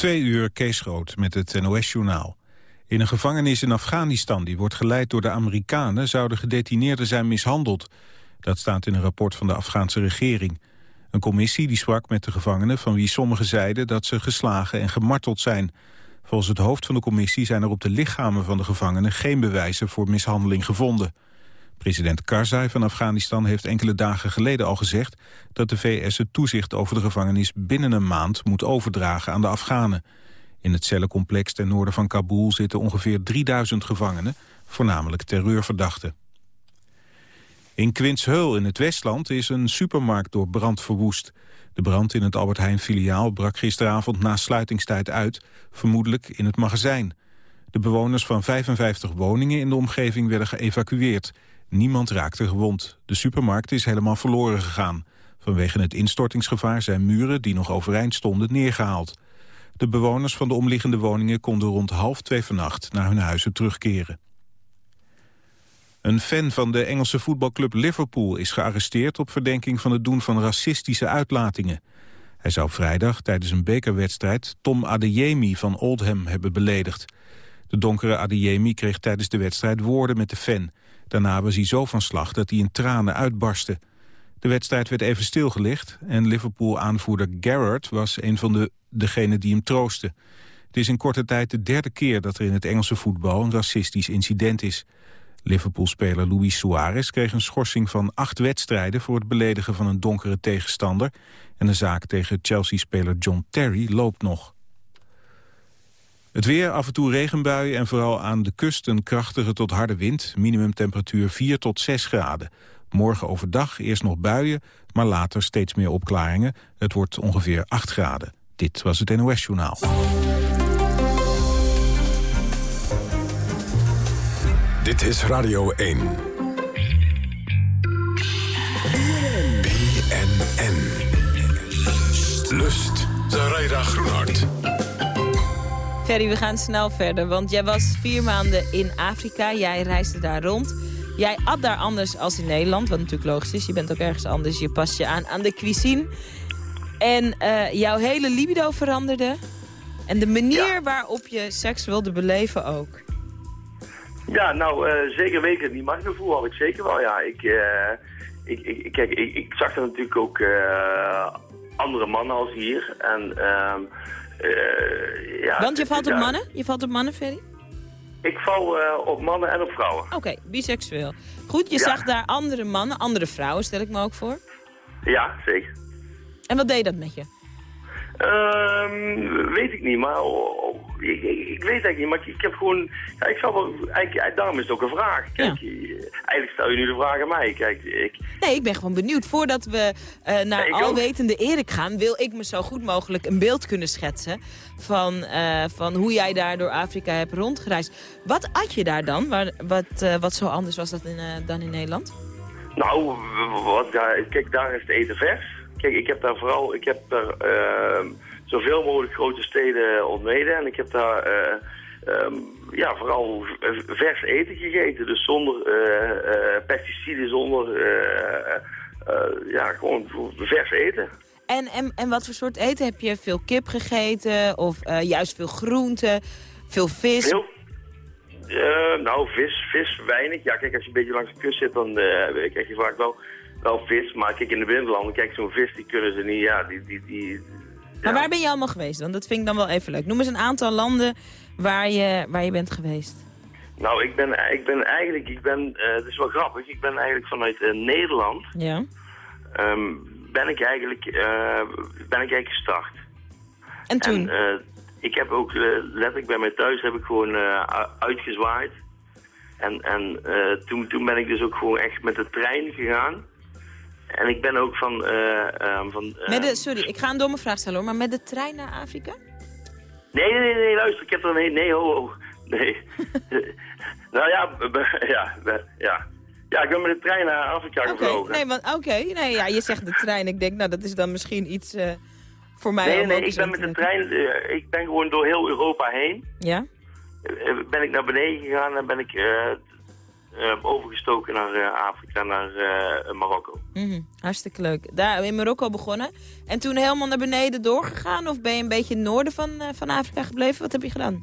Twee uur Kees Groot met het NOS-journaal. In een gevangenis in Afghanistan, die wordt geleid door de Amerikanen... zouden gedetineerden zijn mishandeld. Dat staat in een rapport van de Afghaanse regering. Een commissie die sprak met de gevangenen... van wie sommigen zeiden dat ze geslagen en gemarteld zijn. Volgens het hoofd van de commissie zijn er op de lichamen van de gevangenen... geen bewijzen voor mishandeling gevonden. President Karzai van Afghanistan heeft enkele dagen geleden al gezegd... dat de VS het toezicht over de gevangenis binnen een maand moet overdragen aan de Afghanen. In het cellencomplex ten noorden van Kabul zitten ongeveer 3000 gevangenen, voornamelijk terreurverdachten. In Quintsheul in het Westland is een supermarkt door brand verwoest. De brand in het Albert Heijn filiaal brak gisteravond na sluitingstijd uit, vermoedelijk in het magazijn. De bewoners van 55 woningen in de omgeving werden geëvacueerd. Niemand raakte gewond. De supermarkt is helemaal verloren gegaan. Vanwege het instortingsgevaar zijn muren die nog overeind stonden neergehaald. De bewoners van de omliggende woningen konden rond half twee vannacht naar hun huizen terugkeren. Een fan van de Engelse voetbalclub Liverpool is gearresteerd op verdenking van het doen van racistische uitlatingen. Hij zou vrijdag tijdens een bekerwedstrijd Tom Adeyemi van Oldham hebben beledigd. De donkere Adeyemi kreeg tijdens de wedstrijd woorden met de fan. Daarna was hij zo van slag dat hij in tranen uitbarstte. De wedstrijd werd even stilgelegd en Liverpool-aanvoerder Garrett was een van de degenen die hem troosten. Het is in korte tijd de derde keer dat er in het Engelse voetbal een racistisch incident is. Liverpool-speler Luis Suarez kreeg een schorsing van acht wedstrijden... voor het beledigen van een donkere tegenstander. En de zaak tegen Chelsea-speler John Terry loopt nog. Het weer, af en toe regenbuien en vooral aan de kust een krachtige tot harde wind. Minimumtemperatuur 4 tot 6 graden. Morgen overdag eerst nog buien, maar later steeds meer opklaringen. Het wordt ongeveer 8 graden. Dit was het NOS Journaal. Dit is Radio 1. Ferry, we gaan snel verder, want jij was vier maanden in Afrika. Jij reisde daar rond. Jij at daar anders als in Nederland, wat natuurlijk logisch is. Je bent ook ergens anders, je past je aan aan de cuisine. En uh, jouw hele libido veranderde. En de manier waarop je seks wilde beleven ook. Ja, nou, uh, zeker weten. Die machtgevoel had ik zeker wel, ja. Ik, uh, ik, ik, kijk, ik, ik, zag er natuurlijk ook andere mannen als hier. En ehm, ja, Want je valt op mannen? Je valt op mannen, Ferry? Ik val uh, op mannen en op vrouwen. Oké, okay, biseksueel. Goed, je zag daar andere mannen, andere vrouwen, stel ik me ook voor. Ja, zeker. En wat deed dat met je? Uh, weet ik niet, maar oh, oh, ik, ik, weet eigenlijk niet. Maar ik, heb gewoon, ja, ik zal wel, eigenlijk, daarom is het ook een vraag. Kijk, ja. eigenlijk stel je nu de vraag aan mij. Kijk, ik... Nee, ik ben gewoon benieuwd. Voordat we uh, naar alwetende Erik gaan, wil ik me zo goed mogelijk een beeld kunnen schetsen van, uh, van hoe jij daar door Afrika hebt rondgereisd. Wat at je daar dan? Waar, wat, uh, wat zo anders was dat in, dan in Nederland? Nou, wat, kijk, daar is het eten vers. Kijk, ik heb daar vooral, ik heb daar uh, zoveel mogelijk grote steden ontmeden. En ik heb daar uh, um, ja, vooral vers eten gegeten. Dus zonder uh, pesticiden, zonder ja, gewoon vers eten. En, en, en wat voor soort eten heb je? Veel kip gegeten of juist veel groenten, veel vis? Veel, nou, vis, vis weinig. Ja, kijk, als je een beetje langs de kust zit, dan krijg je vaak wel wel vis, maar kijk in de binnenlanden, kijk zo'n vis, die kunnen ze niet, ja, die... die, die Maar waar ben je allemaal geweest dan? Dat vind ik dan wel even leuk. Noem eens een aantal landen waar je, waar je bent geweest. Nou, ik ben, ik ben eigenlijk, ik ben, uh, het is wel grappig, ik ben eigenlijk vanuit uh, Nederland, ja. Um, ben ik eigenlijk, uh, ben ik eigenlijk gestart. En toen? En, ik heb ook, letterlijk bij mij thuis, heb ik gewoon uitgezwaaid. En, en toen, toen ben ik dus ook gewoon echt met de trein gegaan. En ik ben ook van... Uh, van uh, met de, sorry, ik ga een domme vraag stellen hoor, maar met de trein naar Afrika? Nee, nee, nee, luister, ik heb er... Nee, nee, ho, ho. Nee. nou ja, ja, ja. Ja, ik ben met de trein naar Afrika okay, gevlogen. Nee, want oké, nee, ja, je zegt de trein. Ik denk, nou, dat is dan misschien iets uh, voor mij. Nee, nee, ik ben met de trein, ik ben gewoon door heel Europa heen. Ja? ben ik naar beneden gegaan en ben ik eh, overgestoken naar eh, Afrika, naar eh, Marokko. Mhm, Hartstikke leuk. Daar in Marokko begonnen. En toen helemaal naar beneden doorgegaan? Of ben je een beetje in het noorden van, eh, van Afrika gebleven? Wat heb je gedaan?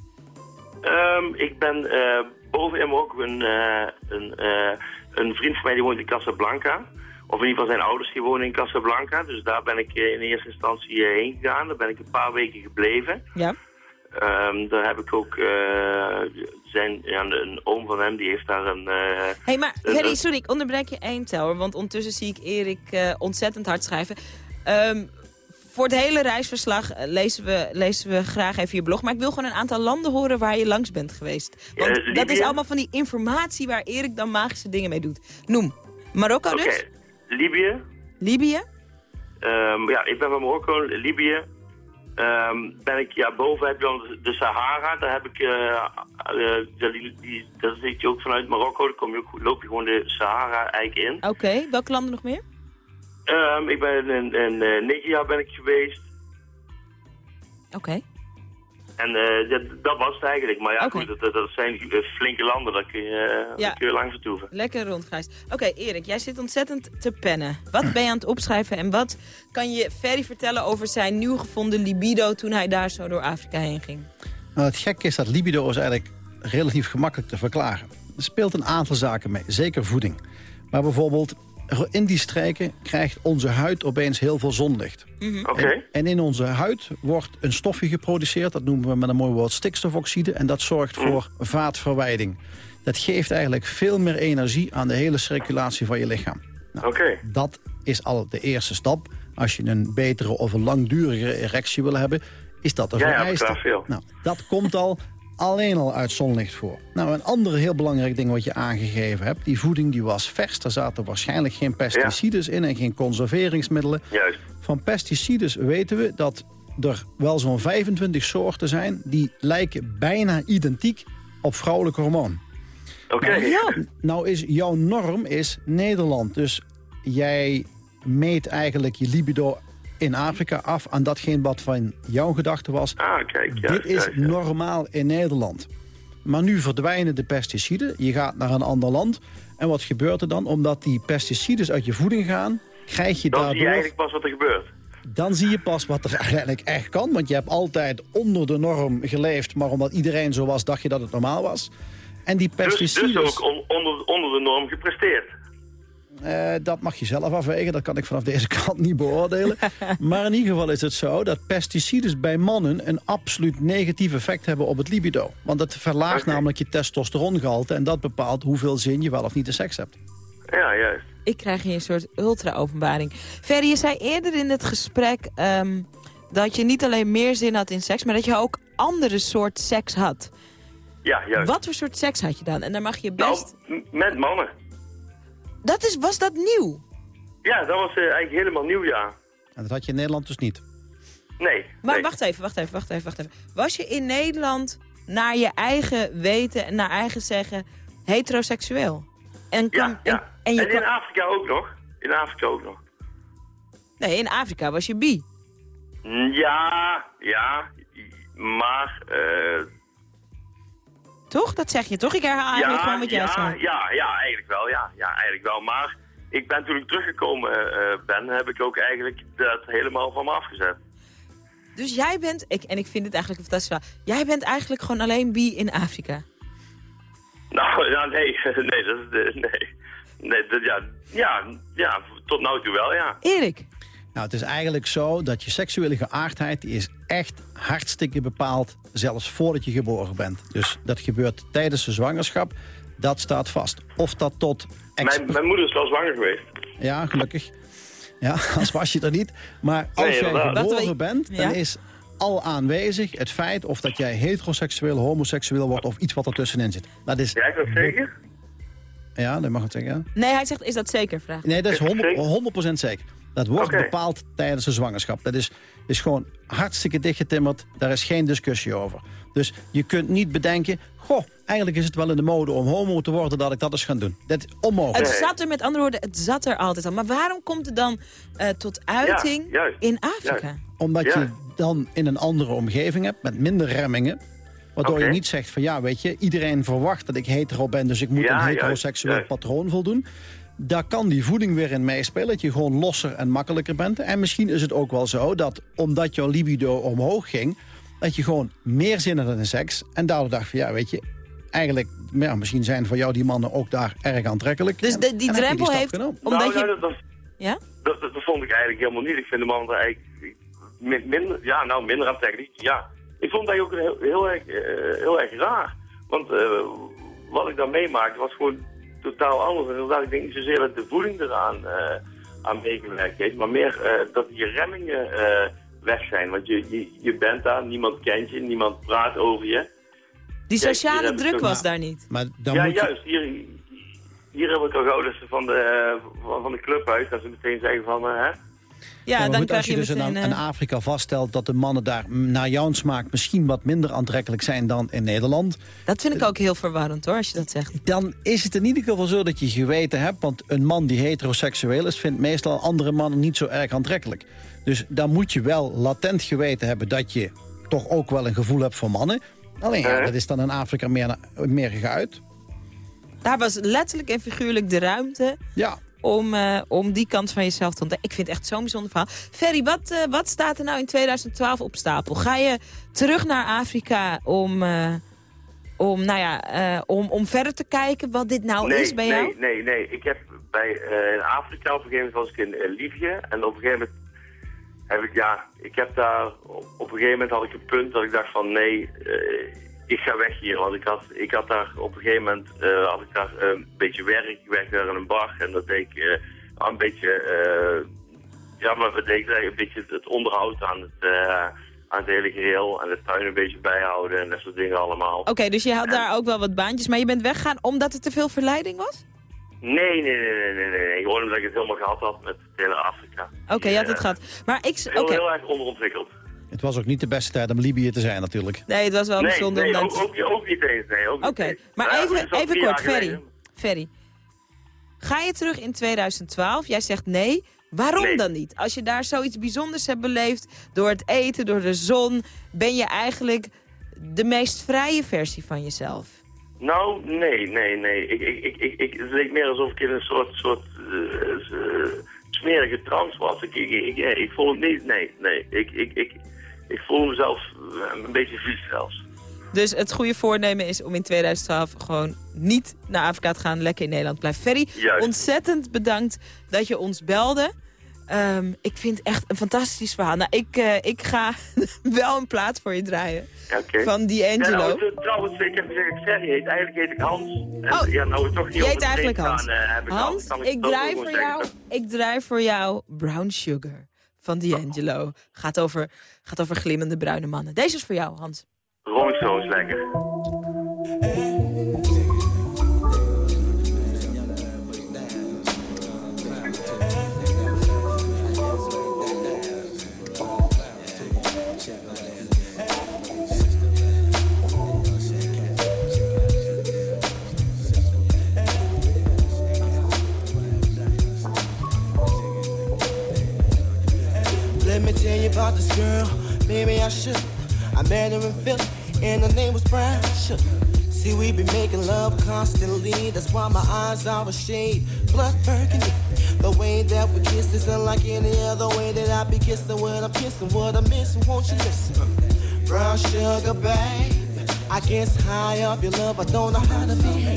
Ehm, ik ben boven in Marokko een, een, een vriend van mij die woont in Casablanca. Of in ieder geval zijn ouders die wonen in Casablanca. Dus daar ben ik in eerste instantie heen gegaan. Daar ben ik een paar weken gebleven. Ja. Ehm, daar heb ik ook zijn, ja, een, oom van hem, die heeft daar een... eh, hey, maar eh. sorry, ik onderbreek je één tel. hoor, Want ondertussen zie ik Erik eh, ontzettend hard schrijven. Ehm, voor het hele reisverslag eh, lezen we, lezen we graag even je blog. Maar ik wil gewoon een aantal landen horen waar je langs bent geweest. Want dat is allemaal van die informatie waar Erik dan magische dingen mee doet. Noem. Marokko dus? Libië. Libië? Ehm, ja, ik ben van Marokko, Libië. Ehm, ben ik, ja, boven heb je dan de Sahara. Daar heb ik, eh, die, die, zit je ook vanuit Marokko. Dan kom je ook, loop je gewoon de Sahara eigenlijk in. Oké, welke landen nog meer? Ehm, ik ben in, in eh, Nigeria ben ik geweest. Oké. En eh, dat, dat was het eigenlijk. Maar ja, goed, dat, dat, zijn flinke landen. Daar kun je, eh, Ja. daar kun je lang vertoeven. Lekker rondgereisd. Oké, Erik, jij zit ontzettend te pennen. Wat ben je aan het opschrijven en wat kan je Ferry vertellen over zijn nieuw gevonden libido toen hij daar zo door Afrika heen ging? Nou, het gekke is dat libido is eigenlijk relatief gemakkelijk te verklaren. Er speelt een aantal zaken mee, zeker voeding. Maar bijvoorbeeld, in die streken krijgt onze huid opeens heel veel zonlicht. Oké. En in onze huid wordt een stofje geproduceerd, dat noemen we met een mooi woord stikstofoxide. En dat zorgt voor vaatverwijding. Dat geeft eigenlijk veel meer energie aan de hele circulatie van je lichaam. Nou, Oké. dat is al de eerste stap. Als je een betere of een langdurige erectie wil hebben, is dat de Ja, vereiste. veel. nou, dat komt al alleen al uit zonlicht voor. Nou, een ander heel belangrijk ding wat je aangegeven hebt... die voeding die was vers. Daar zaten waarschijnlijk geen pesticides in en geen conserveringsmiddelen. Juist. Van pesticides weten we dat er wel zo'n 25 soorten zijn... die lijken bijna identiek op vrouwelijk hormoon. Oké. Ja. Nou is jouw norm is Nederland. Dus jij meet eigenlijk je libido in Afrika af aan datgene wat van jouw gedachte was. Ah, kijk. Dit is ja. normaal in Nederland. Maar nu verdwijnen de pesticiden. Je gaat naar een ander land. En wat gebeurt er dan? Omdat die pesticiden uit je voeding gaan... krijg je Dan zie je daardoor... eigenlijk pas wat er gebeurt. Dan zie je pas wat er eigenlijk echt kan. Want je hebt altijd onder de norm geleefd. Maar omdat iedereen zo was, dacht je dat het normaal was. En die Dus, pesticiden... dus ook on- onder, onder de norm gepresteerd. Eh, dat mag je zelf afwegen, dat kan ik vanaf deze kant niet beoordelen. maar in ieder geval is het zo dat pesticides bij mannen... een absoluut negatief effect hebben op het libido. Want het verlaagt namelijk je testosterongehalte... en dat bepaalt hoeveel zin je wel of niet de seks hebt. Ja, juist. Ik krijg hier een soort ultra-openbaring. Ferry, je zei eerder in het gesprek ehm, dat je niet alleen meer zin had in seks... maar dat je ook andere soort seks had. Ja, juist. Wat voor soort seks had je dan? En daar mag je Nou, best... met mannen. Dat is, was dat nieuw? Ja, dat was eh, eigenlijk helemaal nieuw, ja. En dat had je in Nederland dus niet. Nee. Maar nee. wacht even, wacht even, wacht even, wacht even. Was je in Nederland naar je eigen weten en naar eigen zeggen heteroseksueel? En Ja, ja. En, en je en in Afrika ook nog. In Afrika ook nog. nee, in Afrika was je bi. Ja, ja. Maar, eh Toch? Dat zeg je toch? Ik herhaal eigenlijk ja, gewoon wat jij ja, zei. ja, ja, eigenlijk wel, ja. Ja, eigenlijk wel. Maar ik ben toen ik teruggekomen eh, ben, heb ik ook eigenlijk dat helemaal van me afgezet. Dus jij bent, ik, en ik vind het eigenlijk een fantastisch verhaal. Jij bent eigenlijk gewoon alleen bi in Afrika. Nou, ja, nee, nee, dat is de, nee. Nee, dat, ja, ja, ja, tot nu toe wel, ja. Erik, Nou, het is eigenlijk zo dat je seksuele geaardheid... die is echt hartstikke bepaald, zelfs voordat je geboren bent. Dus dat gebeurt tijdens de zwangerschap. Dat staat vast. Of dat tot... Mijn, mijn moeder is wel zwanger geweest. Ja, gelukkig. Ja, als was je er niet. Maar als Nee, jij geboren bent, Ja? dan is al aanwezig het feit of dat jij heteroseksueel, homoseksueel wordt of iets wat ertussenin zit. Dat is, Ja, is dat zeker? ja, dat mag ik zeggen. Ja. nee, hij zegt, is dat zeker? Vraag. Nee, dat is 100%, 100% zeker. Dat wordt bepaald tijdens de zwangerschap. Dat is, is gewoon hartstikke dichtgetimmerd. Daar is geen discussie over. Dus je kunt niet bedenken... Goh, eigenlijk is het wel in de mode om homo te worden... dat ik dat eens ga doen. Dat is onmogelijk. Het zat er met andere woorden, het zat er altijd al. Maar waarom komt het dan eh, tot uiting in Afrika? Juist. Omdat Ja. je dan in een andere omgeving hebt... met minder remmingen. Waardoor je niet zegt van ja, weet je, iedereen verwacht dat ik hetero ben, dus ik moet Ja, een juist, heteroseksueel juist. patroon voldoen. Daar kan die voeding weer in meespelen, dat je gewoon losser en makkelijker bent. En misschien is het ook wel zo dat omdat jouw libido omhoog ging, dat je gewoon meer zin had in seks. En daardoor dacht van ja, weet je, eigenlijk, ja, misschien zijn voor jou die mannen ook daar erg aantrekkelijk. Dus de, die en heb je drempel heeft... genomen. Omdat nou, je... nou, dat, dat, Ja? dat, dat, dat vond ik eigenlijk helemaal niet. Ik vind de man er eigenlijk min- minder, ja, nou, minder aantrekkelijk. Ja, ik vond dat ook heel, heel, erg, eh, heel erg raar. Want eh, wat ik dan meemaakte was gewoon totaal anders. En inderdaad, ik denk niet zozeer dat de voeding eraan eh, aan meegewerkt heeft, maar meer eh, dat je remmingen eh, weg zijn. Want je, je, je bent daar, niemand kent je, niemand praat over je. Die sociale druk was daar niet. Maar dan ja, moet je, juist. Hier, hier heb ik al gauw dat ze van de, van, van de club uit, dat ze meteen zeggen van, hè, Ja, dan goed, krijg als je, je dus meteen... in, in eh, Afrika vaststelt dat de mannen daar naar jouw smaak misschien wat minder aantrekkelijk zijn dan in Nederland, dat vind ik ook heel verwarrend hoor, als je dat zegt. dan is het in ieder geval zo dat je geweten hebt, want een man die heteroseksueel is, vindt meestal andere mannen niet zo erg aantrekkelijk. Dus dan moet je wel latent geweten hebben dat je toch ook wel een gevoel hebt voor mannen. Alleen ja, Eh. dat is dan in Afrika meer, meer geuit. Daar was letterlijk en figuurlijk de ruimte Ja, om, eh, om die kant van jezelf te ontdekken. Ik vind het echt zo'n bijzonder verhaal. Ferry, wat, eh, wat staat er nou in 2012 op stapel? Ga je terug naar Afrika om, eh, om, nou ja, om, om verder te kijken wat dit nou nee, is bij nee, jou? Nee, nee, Ik heb bij in Afrika op een gegeven moment was ik in Libië. En op een gegeven moment heb ik, ja, ik heb daar, op, een gegeven moment had ik een punt dat ik dacht van nee, ik ga weg hier. Want ik had, ik had daar op een gegeven moment, eh, had ik daar eh, een beetje werk. Ik werkte daar in een bar en dat deed ik eh, een beetje, ja, maar wat deed ik een beetje het onderhoud aan het, aan het hele geheel. En de tuin een beetje bijhouden en dat soort dingen allemaal. Oké, dus je had daar ook wel wat baantjes, maar je bent weggegaan omdat er te veel verleiding was? Nee, nee, nee, nee, nee. Gewoon omdat ik het helemaal gehad had met het hele Afrika. Oké, je had het Eh, gehad. Maar ik... Heel, Oké, heel erg onderontwikkeld. Het was ook niet de beste tijd om Libië te zijn natuurlijk. nee, het was wel Nee, bijzonder. nee om ook, ook, ook niet eens. Nee, Oké, maar Nou even, even kort, Ferry. Ferry. Ga je terug in 2012? Jij zegt nee. Waarom Nee. dan niet? Als je daar zoiets bijzonders hebt beleefd, door het eten, door de zon... ben je eigenlijk de meest vrije versie van jezelf. Nou, nee, nee, nee. Ik, ik, ik, ik, ik, het leek meer alsof ik in een soort, soort eh, eh, smerige trance was. Ik, ik, ik, ik, ik voel het niet, nee, nee. Ik, ik, ik, ik voel mezelf eh, een beetje vies zelfs. Dus het goede voornemen is om in 2012 gewoon niet naar Afrika te gaan. Lekker in Nederland blijven. Ferry, Juist. ontzettend bedankt dat je ons belde. Ehm, ik vind echt een fantastisch verhaal. Nou, ik, eh, ik ga wel een plaat voor je draaien. Ja, oké. Van Ja, D'Angelo. nou, het- trouwens, ik heb gezegd, Ferry heet. Eigenlijk heet ik Hans. En, Oh, ja, nou, toch niet Je heet eigenlijk Hans. gaan, eh, heb ik Hans, ik draai voor jou, ik draai voor jou Brown Sugar van D'Angelo. Gaat over, gaat over glimmende bruine mannen. Deze is voor jou, Hans. Rolling lekker. Constantly, that's why my eyes are a shade blood burgundy. The way that we kiss is unlike any other way that I be kissing when I'm kissing. What I'm missing, won't you listen? Brown sugar, babe. I guess high up your love, I don't know how to behave.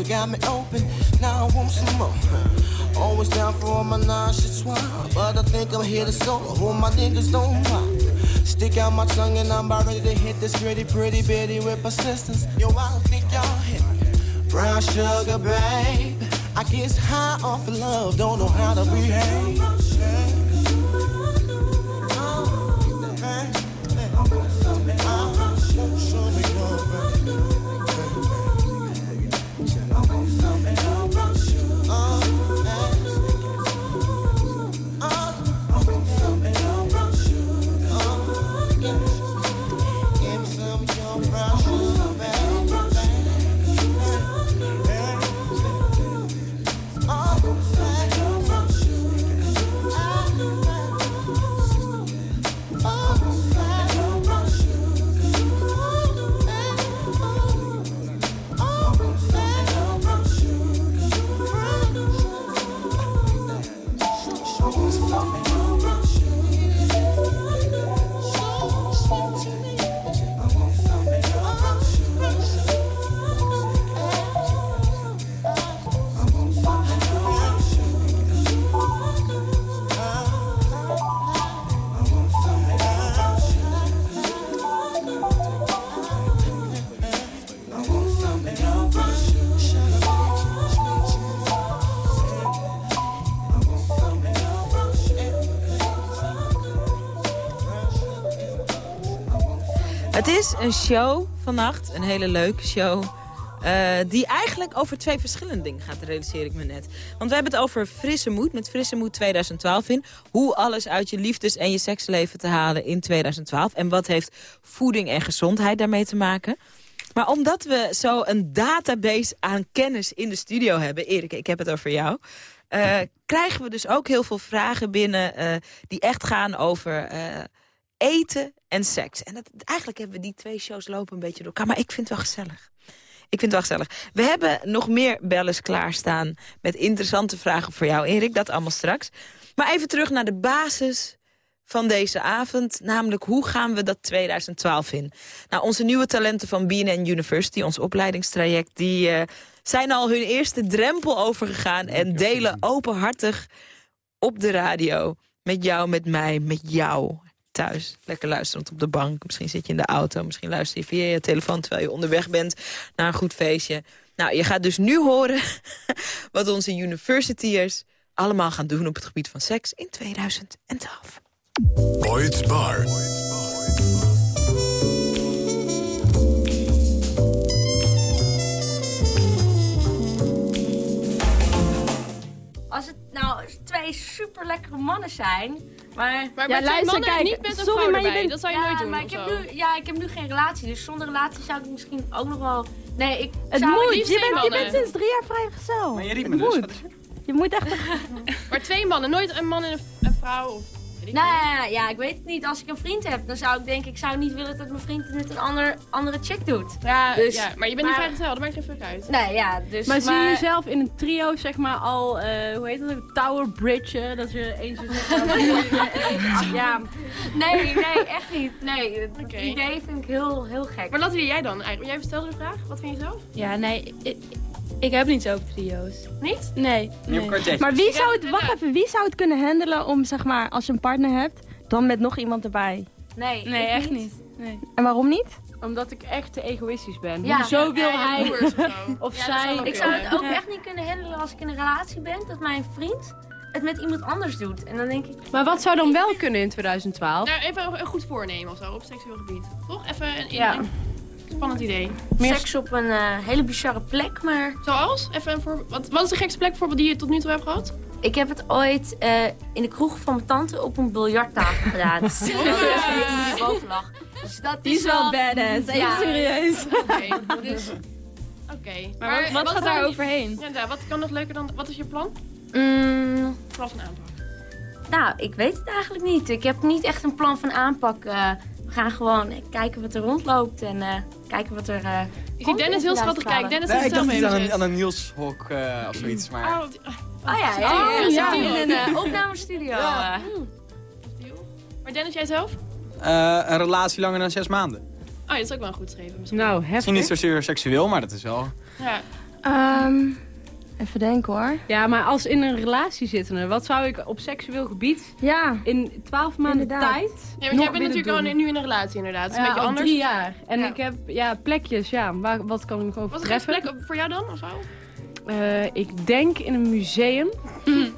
Sugar got me open. Now I want some more. Always down for all my swallow. But I think I'm here to solo. Hold my niggas don't mind. Stick out my tongue and I'm about ready to hit this pretty, pretty bitty with persistence. Yo, I don't think y'all hit. Brown sugar, babe. I get high off of love, don't know how to behave. Een show vannacht, een hele leuke show. eh, die eigenlijk over twee verschillende dingen gaat, realiseer ik me net. Want we hebben het over frisse moed, met frisse moed 2012 in. Hoe alles uit je liefdes- en je seksleven te halen in 2012. En wat heeft voeding en gezondheid daarmee te maken? Maar omdat we zo een database aan kennis in de studio hebben... Erik, ik heb het over jou... eh, krijgen we dus ook heel veel vragen binnen... eh, die echt gaan over eten en seks. En dat, eigenlijk hebben we die twee shows lopen een beetje door elkaar. Maar ik vind het wel gezellig. Ik vind het wel gezellig. We hebben nog meer bellers klaarstaan met interessante vragen voor jou, Erik. Dat allemaal straks. Maar even terug naar de basis van deze avond. Namelijk, hoe gaan we dat 2012 in? Nou, onze nieuwe talenten van BNN University, ons opleidingstraject... die eh, zijn al hun eerste drempel overgegaan... en delen openhartig op de radio met jou, met mij, met jou thuis. Lekker luisterend op de bank. Misschien zit je in de auto. Misschien luister je via je telefoon terwijl je onderweg bent naar een goed feestje. Nou, je gaat dus nu horen wat onze universityers allemaal gaan doen op het gebied van seks in 2012. Boyd's Bar. Als het nou twee super lekkere mannen zijn, maar... Maar Ja, luister, mannen kijk, niet met een sorry, vrouw maar je bent- Dat zou je ja, nooit doen maar ik heb, nu, ja, ik heb nu geen relatie, dus zonder relatie zou ik misschien ook nog wel... Nee, ik Het zou... moet, je bent, je bent sinds drie jaar vrijgezel. Maar je riep me dus. moet. Je moet echt... Maar twee mannen, nooit een man en een, een vrouw. Of, Nou ja, ja, ik weet het niet. Als ik een vriend heb, dan zou ik denken... Ik zou niet willen dat mijn vriend het met een ander, andere chick doet. ja, dus- ja, maar je bent niet maar- vrijgezel, dat maakt geen fuck uit. Nee, ja, dus... Maar zie je jezelf in een trio, zeg maar, al, eh, hoe heet dat, Tower Bridge, dat je eens ja, Nee, nee, echt niet. Nee, het idee vind ik heel, heel gek. Maar laten we jij dan eigenlijk. Jij stelde de vraag, wat vind je zelf? Ja, nee, ik, ik heb niet zoveel trio's. Niet? Nee. Maar wie zou het, wacht even, wie zou het kunnen handelen om, zeg maar, als je een partner hebt, dan met nog iemand erbij? Nee, Nee, ik echt niet. Nee. En waarom niet? Omdat ik echt te egoïstisch ben. Ja. Zo wil hij of Ja, zij. Ik zou het ook echt niet kunnen handelen als ik in een relatie ben, dat mijn vriend het met iemand anders doet. En dan denk ik, Maar wat zou dan wel kunnen in 2012? Nou, even een, goed voornemen of zo, op seksueel gebied. Toch? Even een, Ja. een spannend idee. Meer- seks op een eh, hele bizarre plek, maar Zoals? Even een voor, wat, wat is de gekste plek bijvoorbeeld die je tot nu toe hebt gehad? ik heb het ooit eh, in de kroeg van mijn tante op een biljarttafel gedaan. Boven lag. Dus dat Die is wel badass, even Ja. serieus. Oké. Dus, Oké. Maar, wat, wat gaat daar overheen? Ja, wat kan nog leuker dan... Wat is je plan? mm, Plan van aanpak. nou, ik weet het eigenlijk niet. Ik heb niet echt een plan van aanpak. eh, we gaan gewoon kijken wat er rondloopt en eh, kijken wat er... eh, Ik zie Dennis heel schattig 2012. kijken. Dennis Nee, heeft ik zelf dacht iets aan aan een Niels Hok eh, of zoiets. Maar Oh, die- Oh ja, ja, Oh, ja, ja. in een eh, opnamestudio. Ja. eh. deal. Maar Dennis, jij zelf? eh, een relatie langer dan zes maanden. Oh, ja, dat is ook wel een goed schrijven misschien. Nou, Misschien niet zozeer seksueel, maar dat is wel... Ja. Ehm, even denken hoor. Ja, maar als in een relatie zittende, wat zou ik op seksueel gebied Ja, in 12 maanden Inderdaad. tijd Ja, want jij nog bent natuurlijk al nu in een relatie inderdaad. Is een Ja, beetje al anders. drie jaar. En Ja. ik heb ja, plekjes, ja. Waar, wat kan ik Wat over is een plek voor jou dan of zo? Eh, ik denk in een museum.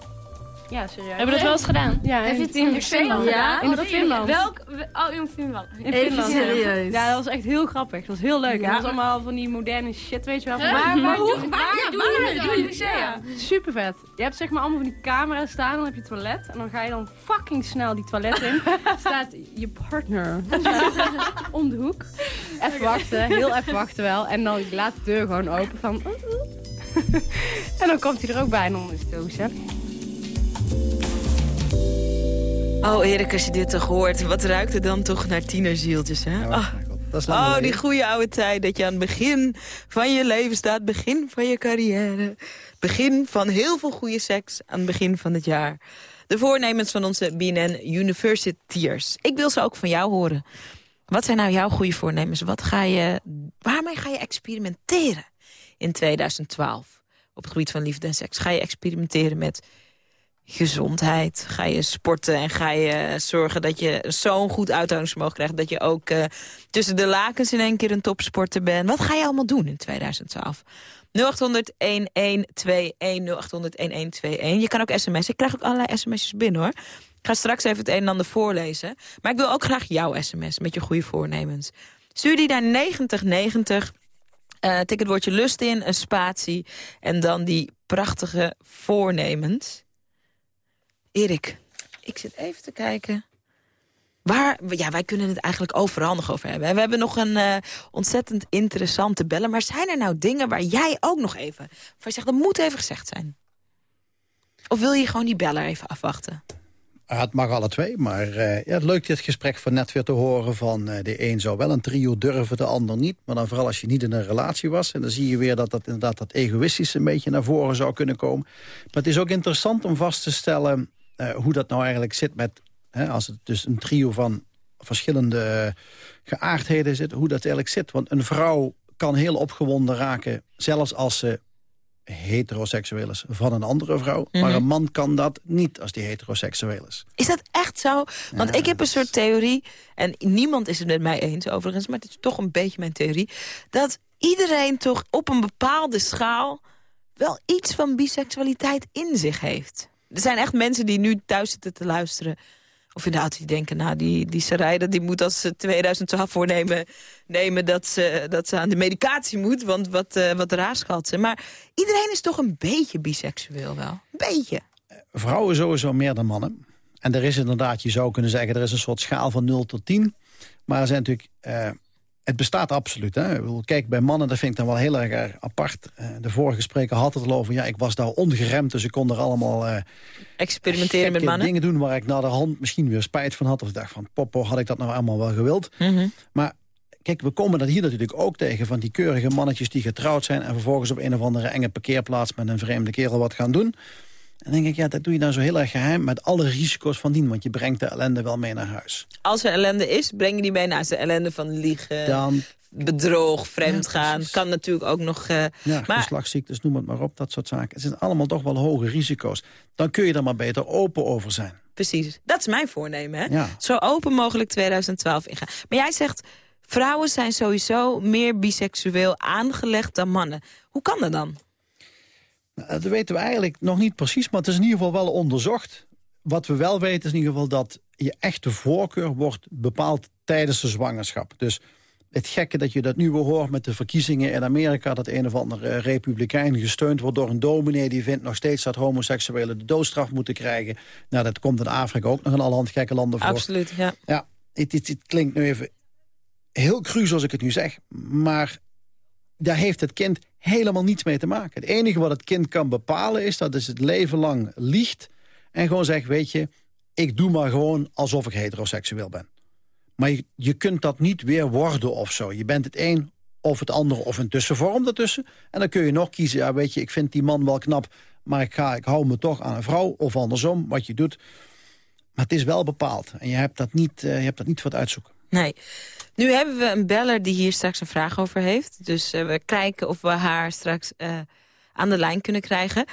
Ja, serieus. hebben we dat wel eens gedaan? Ja, Heb je het in Finland? gedaan? in Oh, Finland. Welk? Oh, in Finland. in Even Finland. serieus. Ja, dat was echt heel grappig. Dat was heel leuk. Ja. Dat was allemaal van die moderne shit, weet je wel. Van- Waar, waar, het museum? Ja, super vet. Je hebt zeg maar allemaal van die camera's staan, dan heb je toilet. En dan ga je dan fucking snel die toilet in. staat je partner om de hoek. Even wachten, heel even wachten wel. En dan laat de deur gewoon open van... en dan komt hij er ook bij en dan is het heel gezellig. Oh Erik, als je dit toch hoort, wat ruikt er dan toch naar tienerzieltjes, hè? Ja, Ah. Oh, die goede oude tijd dat je aan het begin van je leven staat. Begin van je carrière. Begin van heel veel goede seks aan het begin van het jaar. De voornemens van onze BNN Universityers. Ik wil ze ook van jou horen. Wat zijn nou jouw goede voornemens? Wat ga je, waarmee ga je experimenteren in 2012? Op het gebied van liefde en seks. Ga je experimenteren met gezondheid? Ga je sporten en ga je zorgen dat je zo'n goed uithoudingsvermogen krijgt... dat je ook eh, tussen de lakens in één keer een topsporter bent? Wat ga je allemaal doen in 2012? 0800-1121, 0800-1121. Je kan ook sms'en. Ik krijg ook allerlei sms'jes binnen, hoor. Ik ga straks even het een en ander voorlezen. Maar ik wil ook graag jouw sms met je goede voornemens. Stuur die naar 9090. Eh tik het woordje lust in, een spatie. En dan die prachtige voornemens. Erik, ik zit even te kijken. Waar, ja, wij kunnen het eigenlijk overal nog over hebben. En we hebben nog een eh, ontzettend interessante bellen. Maar zijn er nou dingen waar jij ook nog even... Je zegt, dat moet even gezegd zijn? Of wil je gewoon die beller even afwachten? Ah, het mag alle twee, maar eh, ja, het leuk dit gesprek van net weer te horen van eh, de een zou wel een trio durven, de ander niet. Maar dan vooral als je niet in een relatie was. En dan zie je weer dat dat inderdaad dat egoïstische een beetje naar voren zou kunnen komen. Maar het is ook interessant om vast te stellen hoe dat nou eigenlijk zit met, hè, als het dus een trio van verschillende eh, geaardheden zit, hoe dat eigenlijk zit. Want een vrouw kan heel opgewonden raken, zelfs als ze heteroseksueel is van een andere vrouw. Maar Mhm. een man kan dat niet als die heteroseksueel is. Is dat echt zo? Want ik heb een soort theorie, en niemand is het met mij eens overigens... maar het is toch een beetje mijn theorie... dat iedereen toch op een bepaalde schaal... wel iets van biseksualiteit in zich heeft. Er zijn echt mensen die nu thuis zitten te luisteren... of in de auto die denken, nou, die, die Sarayda, die moet als ze 2012 voornemen... nemen dat ze, dat ze aan de medicatie moet, want wat, eh wat raar schat ze. Maar iedereen is toch een beetje biseksueel wel? Een beetje. vrouwen sowieso meer dan mannen. En er is inderdaad, je zou kunnen zeggen, er is een soort schaal van 0 tot 10. Maar er zijn natuurlijk, eh, het bestaat absoluut. Hè? Kijk, bij mannen, dat vind ik dan wel heel erg eh, apart. Eh, de vorige spreker had het al over, ja, ik was daar ongeremd, dus ik kon er allemaal eh, Experimenteren met mannen. dingen doen waar ik naar de hand misschien weer spijt van had. Of ik dacht van, popo, had ik dat nou allemaal wel gewild? Mhm. Maar kijk, we komen dat hier natuurlijk ook tegen... van die keurige mannetjes die getrouwd zijn... en vervolgens op een of andere enge parkeerplaats... met een vreemde kerel wat gaan doen. En dan denk ik, ja, dat doe je dan zo heel erg geheim... met alle risico's van dien, want je brengt de ellende wel mee naar huis. Als er ellende is, breng je die mee naast de ellende van liegen, Dan, bedrog, vreemdgaan. kan natuurlijk ook nog... eh, ja, maar geslachtsziektes, noem het maar op, dat soort zaken. Het zijn allemaal toch wel hoge risico's. Dan kun je er maar beter open over zijn. precies, dat is mijn voornemen. Hè? Ja. Zo open mogelijk 2012 ingaan. Maar jij zegt, vrouwen zijn sowieso meer biseksueel aangelegd dan mannen. Hoe kan dat dan? Nou, Dat weten we eigenlijk nog niet precies, maar het is in ieder geval wel onderzocht. Wat we wel weten is in ieder geval dat je echte voorkeur wordt bepaald tijdens de zwangerschap. Dus het gekke dat je dat nu weer hoort met de verkiezingen in Amerika... dat een of andere eh, republikein gesteund wordt door een dominee... die vindt nog steeds dat homoseksuelen de doodstraf moeten krijgen. Nou, dat komt in Afrika ook nog in alle hand gekke landen voor. Absoluut, ja. Ja, het, het, het klinkt nu even heel cru zoals ik het nu zeg. Maar daar heeft het kind helemaal niets mee te maken. Het enige wat het kind kan bepalen is dat het het leven lang liegt... en gewoon zegt, weet je, ik doe maar gewoon alsof ik heteroseksueel ben. Maar je, je kunt dat niet weer worden of zo. Je bent het een of het andere of een tussenvorm daartussen. En dan kun je nog kiezen, ja, weet je, ik vind die man wel knap... maar ik, ga, ik hou me toch aan een vrouw of andersom, wat je doet. Maar het is wel bepaald. En je hebt dat niet, eh, je hebt dat niet voor het uitzoeken. Nee. Nu hebben we een beller die hier straks een vraag over heeft. Dus eh, we kijken of we haar straks eh, aan de lijn kunnen krijgen.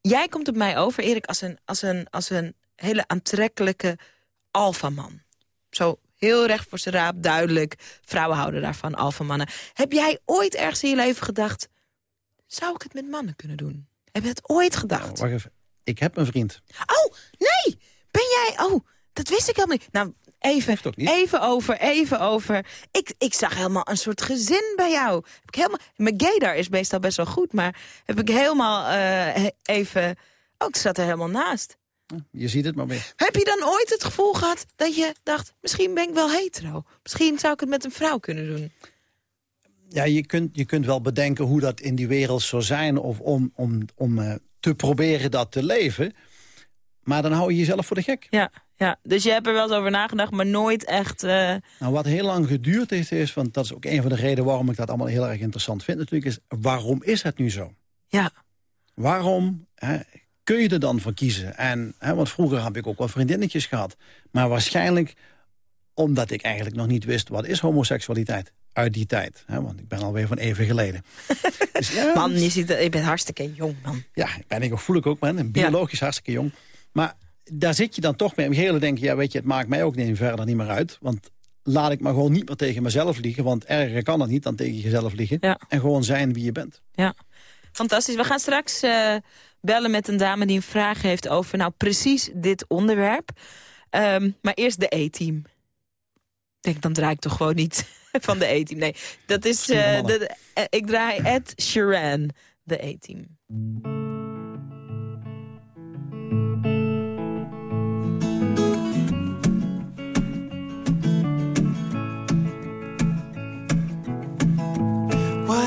Jij komt op mij over, Erik, als een, als een, als een hele aantrekkelijke alfaman. Zo heel recht voor zijn raap, duidelijk. Vrouwen houden daarvan, alfamannen. Heb jij ooit ergens in je leven gedacht... zou ik het met mannen kunnen doen? Heb je het ooit gedacht? Oh, wacht even. Ik heb een vriend. Oh, nee! Ben jij... Oh, dat wist ik helemaal niet. Nou, even, even over, even over. Ik, ik zag helemaal een soort gezin bij jou. Heb ik helemaal, mijn gaydar is meestal best wel goed, maar heb ik helemaal eh, even... Oh, ik zat er helemaal naast. Je ziet het maar weer. Heb je dan ooit het gevoel gehad dat je dacht... misschien ben ik wel hetero. Misschien zou ik het met een vrouw kunnen doen. Ja, je kunt, je kunt wel bedenken hoe dat in die wereld zou zijn... of om, om, om uh, te proberen dat te leven. Maar dan hou je jezelf voor de gek. Ja, ja. dus je hebt er wel eens over nagedacht, maar nooit echt... Uh... Nou, wat heel lang geduurd heeft is... want dat is ook een van de redenen waarom ik dat allemaal heel erg interessant vind natuurlijk... is waarom is het nu zo? Ja. Waarom hè, kun je er dan voor kiezen? En, hè, want vroeger heb ik ook wel vriendinnetjes gehad. Maar waarschijnlijk omdat ik eigenlijk nog niet wist... wat is homoseksualiteit uit die tijd. Hè, want ik ben alweer van even geleden. dus, ja, man, je, ziet, je bent hartstikke jong, man. Ja, ben ik voel ik ook, man. Biologisch hartstikke jong. Maar daar zit je dan toch mee. Om hele denken, ja, weet je, het maakt mij ook niet verder niet meer uit. Want laat ik maar gewoon niet meer tegen mezelf liegen. Want erger kan het niet dan tegen jezelf liegen. Ja. En gewoon zijn wie je bent. Ja, fantastisch. We gaan straks uh, bellen met een dame die een vraag heeft over nou precies dit onderwerp. Um, maar eerst de E-team. Ik denk, dan draai ik toch gewoon niet van de E-team. Nee, dat is... Uh, de, uh, ik draai Ed Sheeran, de E-team.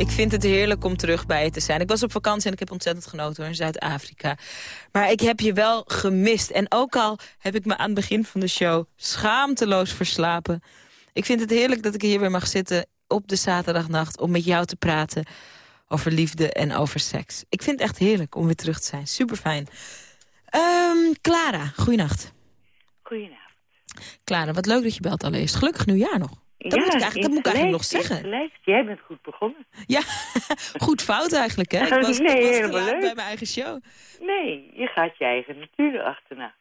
Ik vind het heerlijk om terug bij je te zijn. Ik was op vakantie en ik heb ontzettend genoten hoor, in Zuid-Afrika. Maar ik heb je wel gemist. En ook al heb ik me aan het begin van de show schaamteloos verslapen. Ik vind het heerlijk dat ik hier weer mag zitten op de zaterdagnacht... om met jou te praten over liefde en over seks. Ik vind het echt heerlijk om weer terug te zijn. Super fijn. Um, Clara, goeienacht. Goedenavond. Clara, wat leuk dat je belt allereerst. Gelukkig nieuwjaar nog. Dat, moet, ik eigenlijk, dat moet ik eigenlijk nog zeggen. Gelijk. Jij bent goed begonnen. Ja, goed fout eigenlijk, hè? Ik was, nee, ik helemaal leuk. bij mijn eigen show. Nee, je gaat je eigen natuur achterna.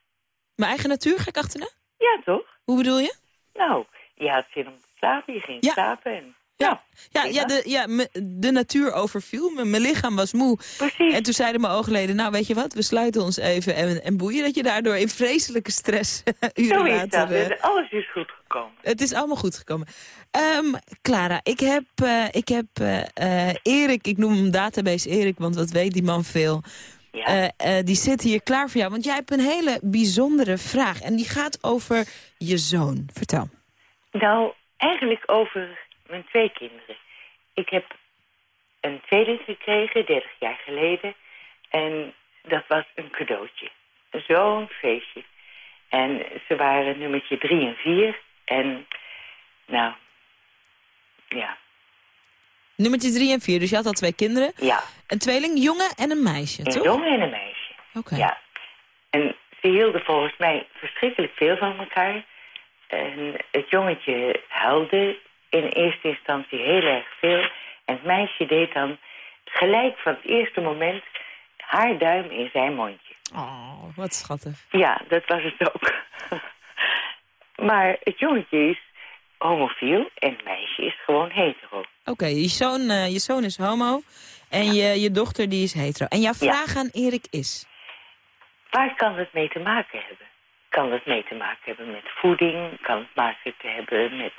Mijn eigen natuur ga ik achterna? Ja, toch? Hoe bedoel je? Nou, je had zin om te slapen, je ging Ja. slapen en... Ja, ja, ja, de, ja me- de natuur overviel me. Mijn lichaam was moe. Precies. En toen zeiden mijn oogleden, nou weet je wat, we sluiten ons even. En, en boeien dat je daardoor in vreselijke stress uren Zo is dat. eh, Alles is goed gekomen. Het is allemaal goed gekomen. Ehm, Clara, ik heb, eh, ik heb eh, Erik, ik noem hem database Erik, want wat weet die man veel. Eh, die zit hier klaar voor jou, want jij hebt een hele bijzondere vraag. En die gaat over je zoon. Vertel. Nou, eigenlijk over mijn twee kinderen. Ik heb een tweeling gekregen, 30 jaar geleden. En dat was een cadeautje. Zo'n feestje. En ze waren nummertje drie en vier. En nou, ja, Nummertje drie en vier, dus je had al twee kinderen. ja. Een tweeling, jongen en een meisje, Een toch? jongen en een meisje. Oké. Ja. En ze hielden volgens mij verschrikkelijk veel van elkaar. En het jongetje huilde in eerste instantie heel erg veel. En het meisje deed dan gelijk van het eerste moment haar duim in zijn mondje. Oh, wat schattig. Ja, dat was het ook. maar het jongetje is homofiel en het meisje is gewoon hetero. Oké, je, zoon, eh, je zoon is homo en je, je dochter die is hetero. En jouw Ja. vraag aan Erik is... Waar kan het mee te maken hebben? Kan het mee te maken hebben met voeding? Kan het maken te hebben met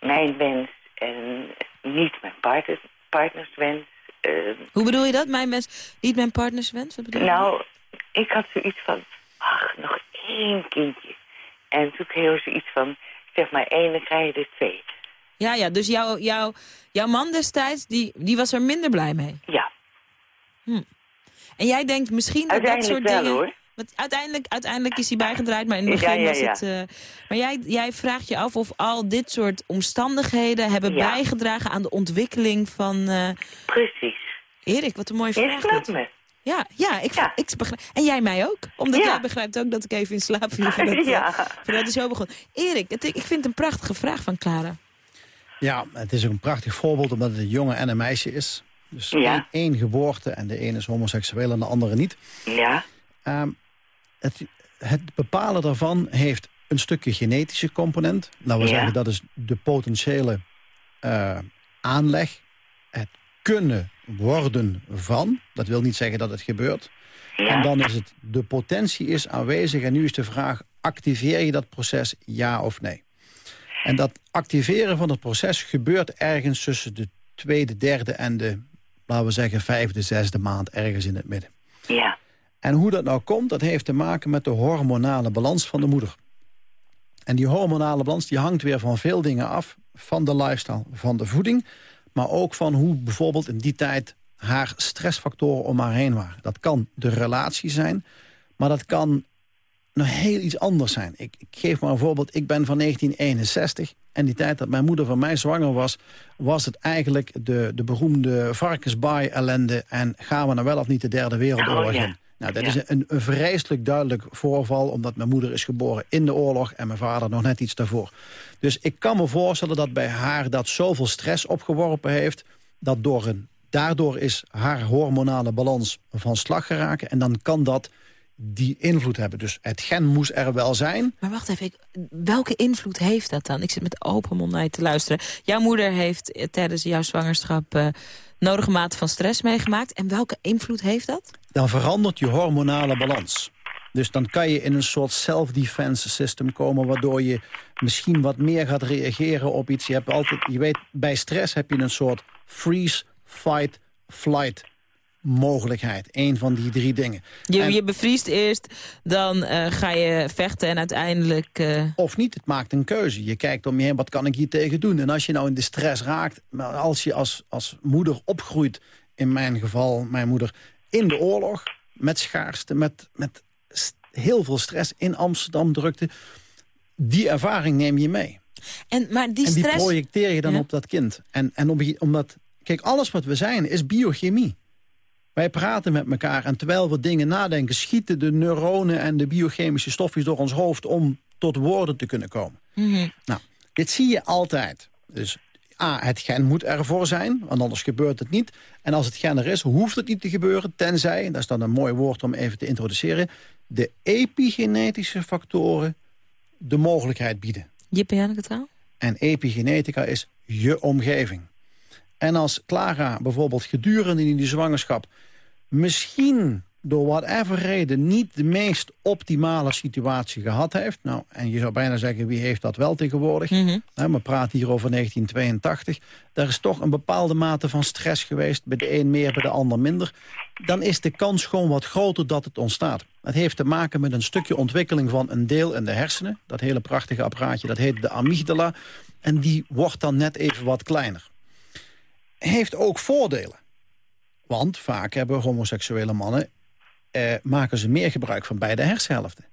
mijn wens en niet mijn partner, partnerswens? Eh, Hoe bedoel je dat? Mijn mens, niet mijn partnerswens? Wat bedoel je? nou, ik had zoiets van, ach, nog één kindje. En toen kreeg ik zoiets van, zeg maar één, dan krijg je er twee. Ja, ja, dus jouw, jouw, jouw man destijds, die, die was er minder blij mee? Ja. Hm. En jij denkt misschien dat dat soort wel, dingen... hoor. Want uiteindelijk, uiteindelijk is hij bijgedraaid, maar in het Ja, begin ja, was ja. het... eh, maar jij, jij vraagt je af of al dit soort omstandigheden hebben Ja. bijgedragen aan de ontwikkeling van... eh, Precies. Erik, wat een mooie Je vraag. snapt dit. me. Ja, ja, ik, ik begrijp. En jij mij ook. Omdat Ja. jij begrijpt ook dat ik even in slaap viel voordat, eh, Ja. voordat de show begon. Erik, het, ik vind het een prachtige vraag van Clara. Ja, het is ook een prachtig voorbeeld omdat het een jongen en een meisje is. Dus Ja. één, één geboorte en de ene is homoseksueel en de andere niet. Ja. Ehm, het, het bepalen daarvan heeft een stukje genetische component. Laten we Ja. zeggen, dat is de potentiële eh, aanleg. Het kunnen worden van. Dat wil niet zeggen dat het gebeurt. En dan is het, de potentie is aanwezig. En nu is de vraag, activeer je dat proces ja of nee? En dat activeren van het proces gebeurt ergens tussen de tweede, derde en de, laten we zeggen, vijfde, zesde maand ergens in het midden. Ja. En hoe dat nou komt, dat heeft te maken met de hormonale balans van de moeder. En die hormonale balans die hangt weer van veel dingen af. Van de lifestyle, van de voeding. Maar ook van hoe bijvoorbeeld in die tijd haar stressfactoren om haar heen waren. Dat kan de relatie zijn, maar dat kan nog heel iets anders zijn. Ik, ik geef maar een voorbeeld. Ik ben van 1961. En die tijd dat mijn moeder van mij zwanger was... was het eigenlijk de, de beroemde varkensbaai-ellende... en gaan we nou wel of niet de derde wereldoorlog Oh, ja. in? Nou, dat Ja. is een, een vreselijk duidelijk voorval... omdat mijn moeder is geboren in de oorlog... en mijn vader nog net iets daarvoor. Dus ik kan me voorstellen dat bij haar dat zoveel stress opgeworpen heeft... dat door een, daardoor is haar hormonale balans van slag geraken... en dan kan dat die invloed hebben. Dus het gen moest er wel zijn. Maar wacht even, ik, welke invloed heeft dat dan? Ik zit met open mond naar je te luisteren. Jouw moeder heeft eh, tijdens jouw zwangerschap eh, nodige mate van stress meegemaakt. En welke invloed heeft dat? Dan verandert je hormonale balans. Dus dan kan je in een soort self-defense system komen... waardoor je misschien wat meer gaat reageren op iets. Je, hebt altijd, je weet, bij stress heb je een soort freeze, fight, flight mogelijkheid. Een van die drie dingen. Je, En- je bevriest eerst, dan eh, ga je vechten en uiteindelijk... eh, Of niet, het maakt een keuze. Je kijkt om je heen, wat kan ik hier tegen doen? En als je nou in de stress raakt, maar als je als, als moeder opgroeit... in mijn geval, mijn moeder, in de oorlog... met schaarste, met, met heel veel stress in Amsterdam drukte... die ervaring neem je mee. En, maar die en die stress... projecteer je dan Ja. op dat kind. En, en om- omdat, kijk, alles wat we zijn is biochemie. Wij praten met elkaar en terwijl we dingen nadenken... schieten de neuronen en de biochemische stofjes door ons hoofd... om tot woorden te kunnen komen. Mhm. Nou, dit zie je altijd. Dus A, het gen moet ervoor zijn, want anders gebeurt het niet. En als het gen er is, hoeft het niet te gebeuren... tenzij, en dat is dan een mooi woord om even te introduceren... de epigenetische factoren de mogelijkheid bieden. Jip en Janneke trouw? En epigenetica is je omgeving. En als Clara bijvoorbeeld gedurende in die zwangerschap... misschien door whatever reden niet de meest optimale situatie gehad heeft... nou, en je zou bijna zeggen, wie heeft dat wel tegenwoordig? Hè, we praten hier over 1982. Er is toch een bepaalde mate van stress geweest... bij de een meer, bij de ander minder. Dan is de kans gewoon wat groter dat het ontstaat. Het heeft te maken met een stukje ontwikkeling van een deel in de hersenen. Dat hele prachtige apparaatje, dat heet de amygdala. En die wordt dan net even wat kleiner. Heeft ook voordelen. Want vaak hebben homoseksuele mannen... Eh, maken ze meer gebruik van beide hersenhelften.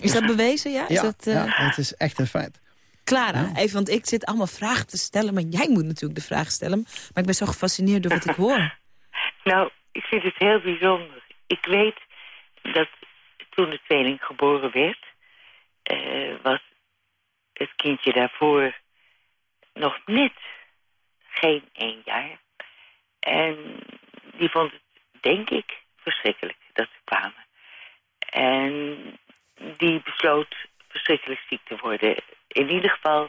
Is dat bewezen, ja? Is ja, dat, eh, ja, het is echt een feit. Clara, even, want ik zit allemaal vragen te stellen... maar jij moet natuurlijk de vraag stellen. Maar ik ben zo gefascineerd door wat ik hoor. Nou, ik vind het heel bijzonder. Ik weet dat toen de tweeling geboren werd... eh, was het kindje daarvoor nog net geen één jaar. En die vond het, denk ik, verschrikkelijk dat ze kwamen. En die besloot verschrikkelijk ziek te worden. In ieder geval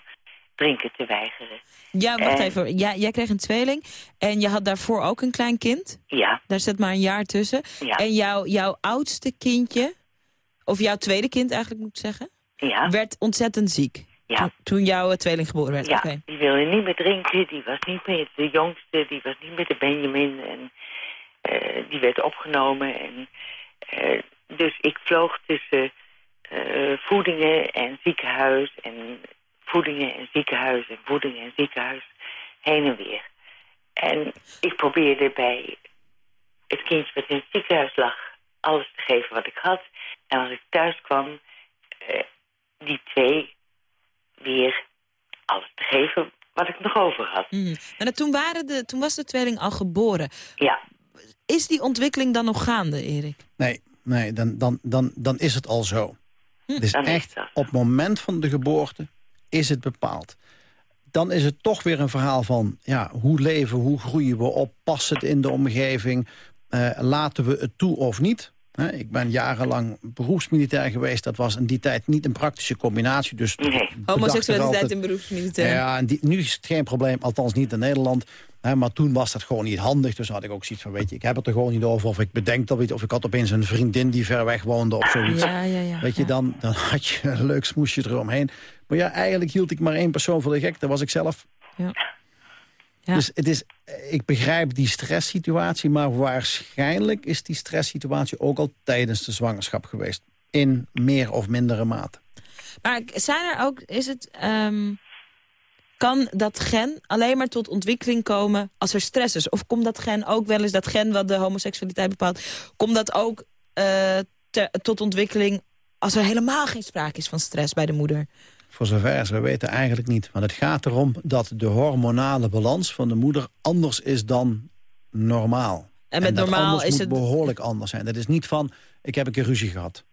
drinken te weigeren. Ja, wacht En- even. Ja, jij kreeg een tweeling en je had daarvoor ook een klein kind. Ja. Daar zit maar een jaar tussen. Ja. En jouw, jouw oudste kindje, of jouw tweede kind eigenlijk moet ik zeggen... Ja. werd ontzettend ziek. Ja. Toen, toen jouw eh, tweeling geboren werd. Ja, die wilde niet meer drinken. Die was niet meer de jongste. Die was niet meer de Benjamin. En eh, die werd opgenomen. En, eh, dus ik vloog tussen voedingen en ziekenhuis. En voedingen en ziekenhuis. En voedingen en ziekenhuis. Heen en weer. En ik probeerde bij het kindje wat in het ziekenhuis lag... alles te geven wat ik had. En als ik thuis kwam... die twee weer alles te geven wat ik nog over had. Maar toen, waren de, toen was de tweeling al geboren. Ja. Is die ontwikkeling dan nog gaande, Erik? Nee, nee dan, dan, dan, dan is het al zo. Het is Dan is echt, op het moment van de geboorte is het bepaald. Dan is het toch weer een verhaal van ja, hoe leven, hoe groeien we op, past het in de omgeving, eh, laten we het toe of niet. Hè, ik ben jarenlang beroepsmilitair geweest. Dat was in die tijd niet een praktische combinatie. Dus Homoseksualiteit altijd- in beroepsmilitair. ja, en die, nu is het geen probleem, althans niet in Nederland. Hè, maar toen was dat gewoon niet handig. Dus had ik ook zoiets van, weet je, ik heb het er gewoon niet over. Of ik bedenk dat, of ik had opeens een vriendin die ver weg woonde of zoiets. Ja, ja, ja, weet je, dan, dan had je een leuk smoesje eromheen. Maar ja, eigenlijk hield ik maar één persoon voor de gek. Dat was ik zelf. Ja. Dus het is, ik begrijp die stresssituatie, maar waarschijnlijk is die stresssituatie ook al tijdens de zwangerschap geweest. In meer of mindere mate. Maar zijn er ook, is het, ehm, kan dat gen alleen maar tot ontwikkeling komen als er stress is? Of komt dat gen ook wel eens, dat gen wat de homoseksualiteit bepaalt, komt dat ook eh, te- tot ontwikkeling als er helemaal geen sprake is van stress bij de moeder? Voor zover we weten eigenlijk niet. Want het gaat erom dat de hormonale balans van de moeder anders is dan normaal. En met dat normaal is moet het- behoorlijk anders zijn. Dat is niet van, ik heb een keer ruzie gehad.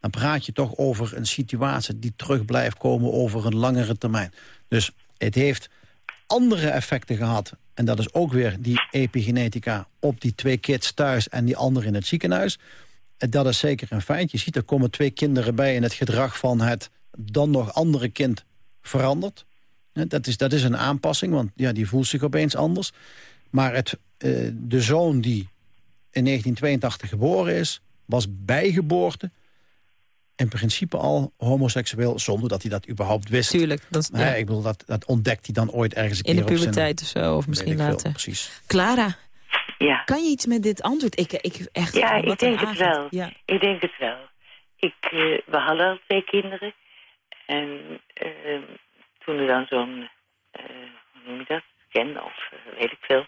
Dan praat je toch over een situatie die terug blijft komen over een langere termijn. Dus het heeft andere effecten gehad. En dat is ook weer die epigenetica op die twee kids thuis en die andere in het ziekenhuis. En Dat is zeker een feit. Je ziet, er komen twee kinderen bij en het gedrag van het dan nog andere kind verandert. Hè, Dat is, dat is een aanpassing, want ja, die voelt zich opeens anders. Maar het, eh, de zoon die in 1982 geboren is, was bij geboorte in principe al homoseksueel, zonder dat hij dat überhaupt wist. Tuurlijk. Dat, ja. ik bedoel, dat, dat ontdekt hij dan ooit ergens een In de keer op zijn- puberteit of zo, of misschien ik veel, later. precies. Clara, Ja. Kan je iets met dit antwoord? Ik, ik echt, Ja, ik denk het wel. Ja. Ik denk het wel. Ik, eh, we hadden al twee kinderen. En eh, toen er dan zo'n, eh, hoe noem je dat, scan of eh, weet ik veel,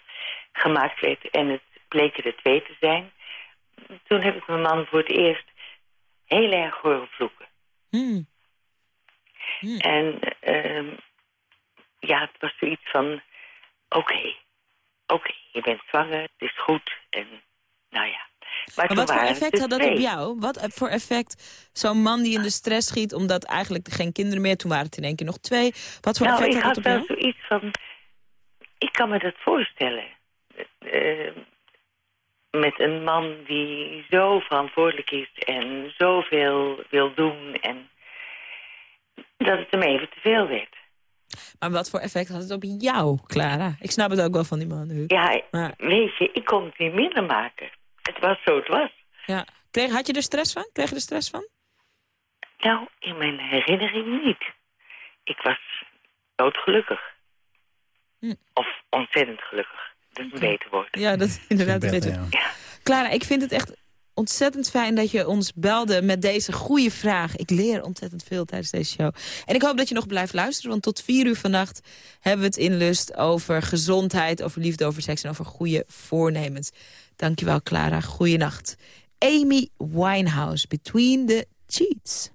gemaakt werd en het bleken er twee te zijn. Toen heb ik mijn man voor het eerst heel erg horen vloeken. Hmm. En ehm, ja, het was zoiets van, oké, oké, je bent zwanger, het is goed. En nou ja. Maar, wat voor effect had dat twee. op jou? Wat voor effect zo'n man die in de stress schiet... omdat eigenlijk geen kinderen meer... toen waren het in één keer nog twee. Wat voor nou, effect ik had had dat op wel jou? zoiets van... Ik kan me dat voorstellen. Eh, met een man die zo verantwoordelijk is en zoveel wil doen... en dat het hem even te veel werd. Maar wat voor effect had het op jou, Clara? Ik snap het ook wel van die man nu. Ja, Maar- weet je, ik kon het niet minder maken. Het was zo het was. Ja. Kreeg, had je er stress van? Kreeg je er stress van? Nou, in mijn herinnering niet. Ik was doodgelukkig. Hm. Of ontzettend gelukkig. Dat is een beter woord. Ja, dat is inderdaad een Beter, beetje. Clara, ik vind het echt ontzettend fijn dat je ons belde met deze goede vraag. Ik leer ontzettend veel tijdens deze show. En ik hoop dat je nog blijft luisteren, want tot vier uur vannacht hebben we het in Lust over gezondheid, over liefde, over seks en over goede voornemens. Dankjewel, Clara. Goeienacht. Amy Winehouse, Between the Cheats.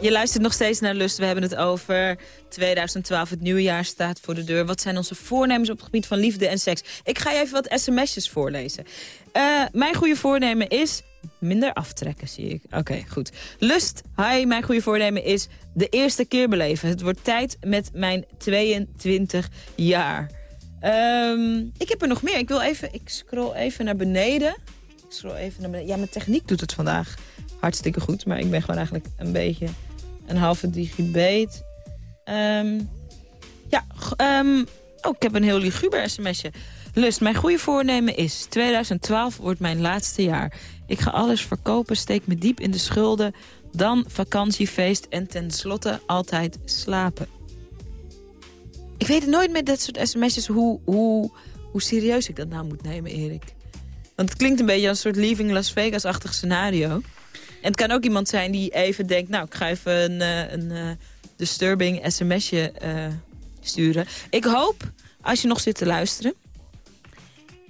Je luistert nog steeds naar Lust. We hebben het over 2012. Het nieuwe jaar staat voor de deur. Wat zijn onze voornemens op het gebied van liefde en seks? Ik ga je even wat sms'jes voorlezen. Eh, mijn goede voornemen is minder aftrekken, zie ik. Oké, goed. Lust, hi, mijn goede voornemen is de eerste keer beleven. Het wordt tijd met mijn 22 jaar. Ehm, ik heb er nog meer. Ik wil even, ik scroll even naar beneden. Ik scroll even naar beneden. Ja, mijn techniek doet het vandaag hartstikke goed. Maar ik ben gewoon eigenlijk een beetje een halve digibeet. Ehm, ja, oh, ik heb een heel luguber sms'je. Lust, mijn goede voornemen is... 2012 wordt mijn laatste jaar. Ik ga alles verkopen, steek me diep in de schulden... dan vakantiefeest en tenslotte altijd slapen. Ik weet nooit met dat soort sms'jes hoe, hoe, hoe serieus ik dat nou moet nemen, Erik. Want het klinkt een beetje als een soort Leaving Las Vegas-achtig scenario. En het kan ook iemand zijn die even denkt... nou, ik ga even een, eh, een eh, disturbing sms'je eh, sturen. Ik hoop, als je nog zit te luisteren...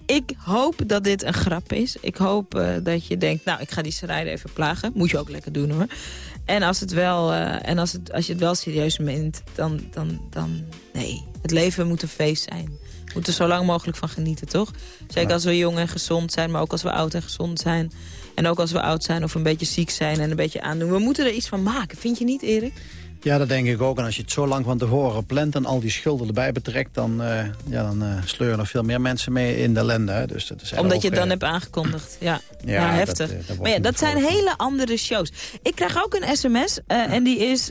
ik hoop dat dit een grap is. Ik hoop dat je denkt, nou, ik ga die Sarayda even plagen. Moet je ook lekker doen, hoor. En als, het wel, en als, het, als je het wel serieus meent, dan, dan, dan... Nee, het leven moet een feest zijn. We moeten er zo lang mogelijk van genieten, toch? Zeker als we jong en gezond zijn, maar ook als we oud en gezond zijn. En ook als we oud zijn of een beetje ziek zijn en een beetje aandoen. We moeten er iets van maken, vind je niet, Erik? Ja, dat denk ik ook. En als je het zo lang van tevoren plant en al die schulden erbij betrekt... dan, eh, ja, dan eh, sleuren er veel meer mensen mee in de ellende. hè. Dus dat is Omdat ook, je het dan eh, hebt aangekondigd. Ja, Ja, heftig. dat maar ja, dat zijn hele andere shows. Ik krijg ook een sms en die is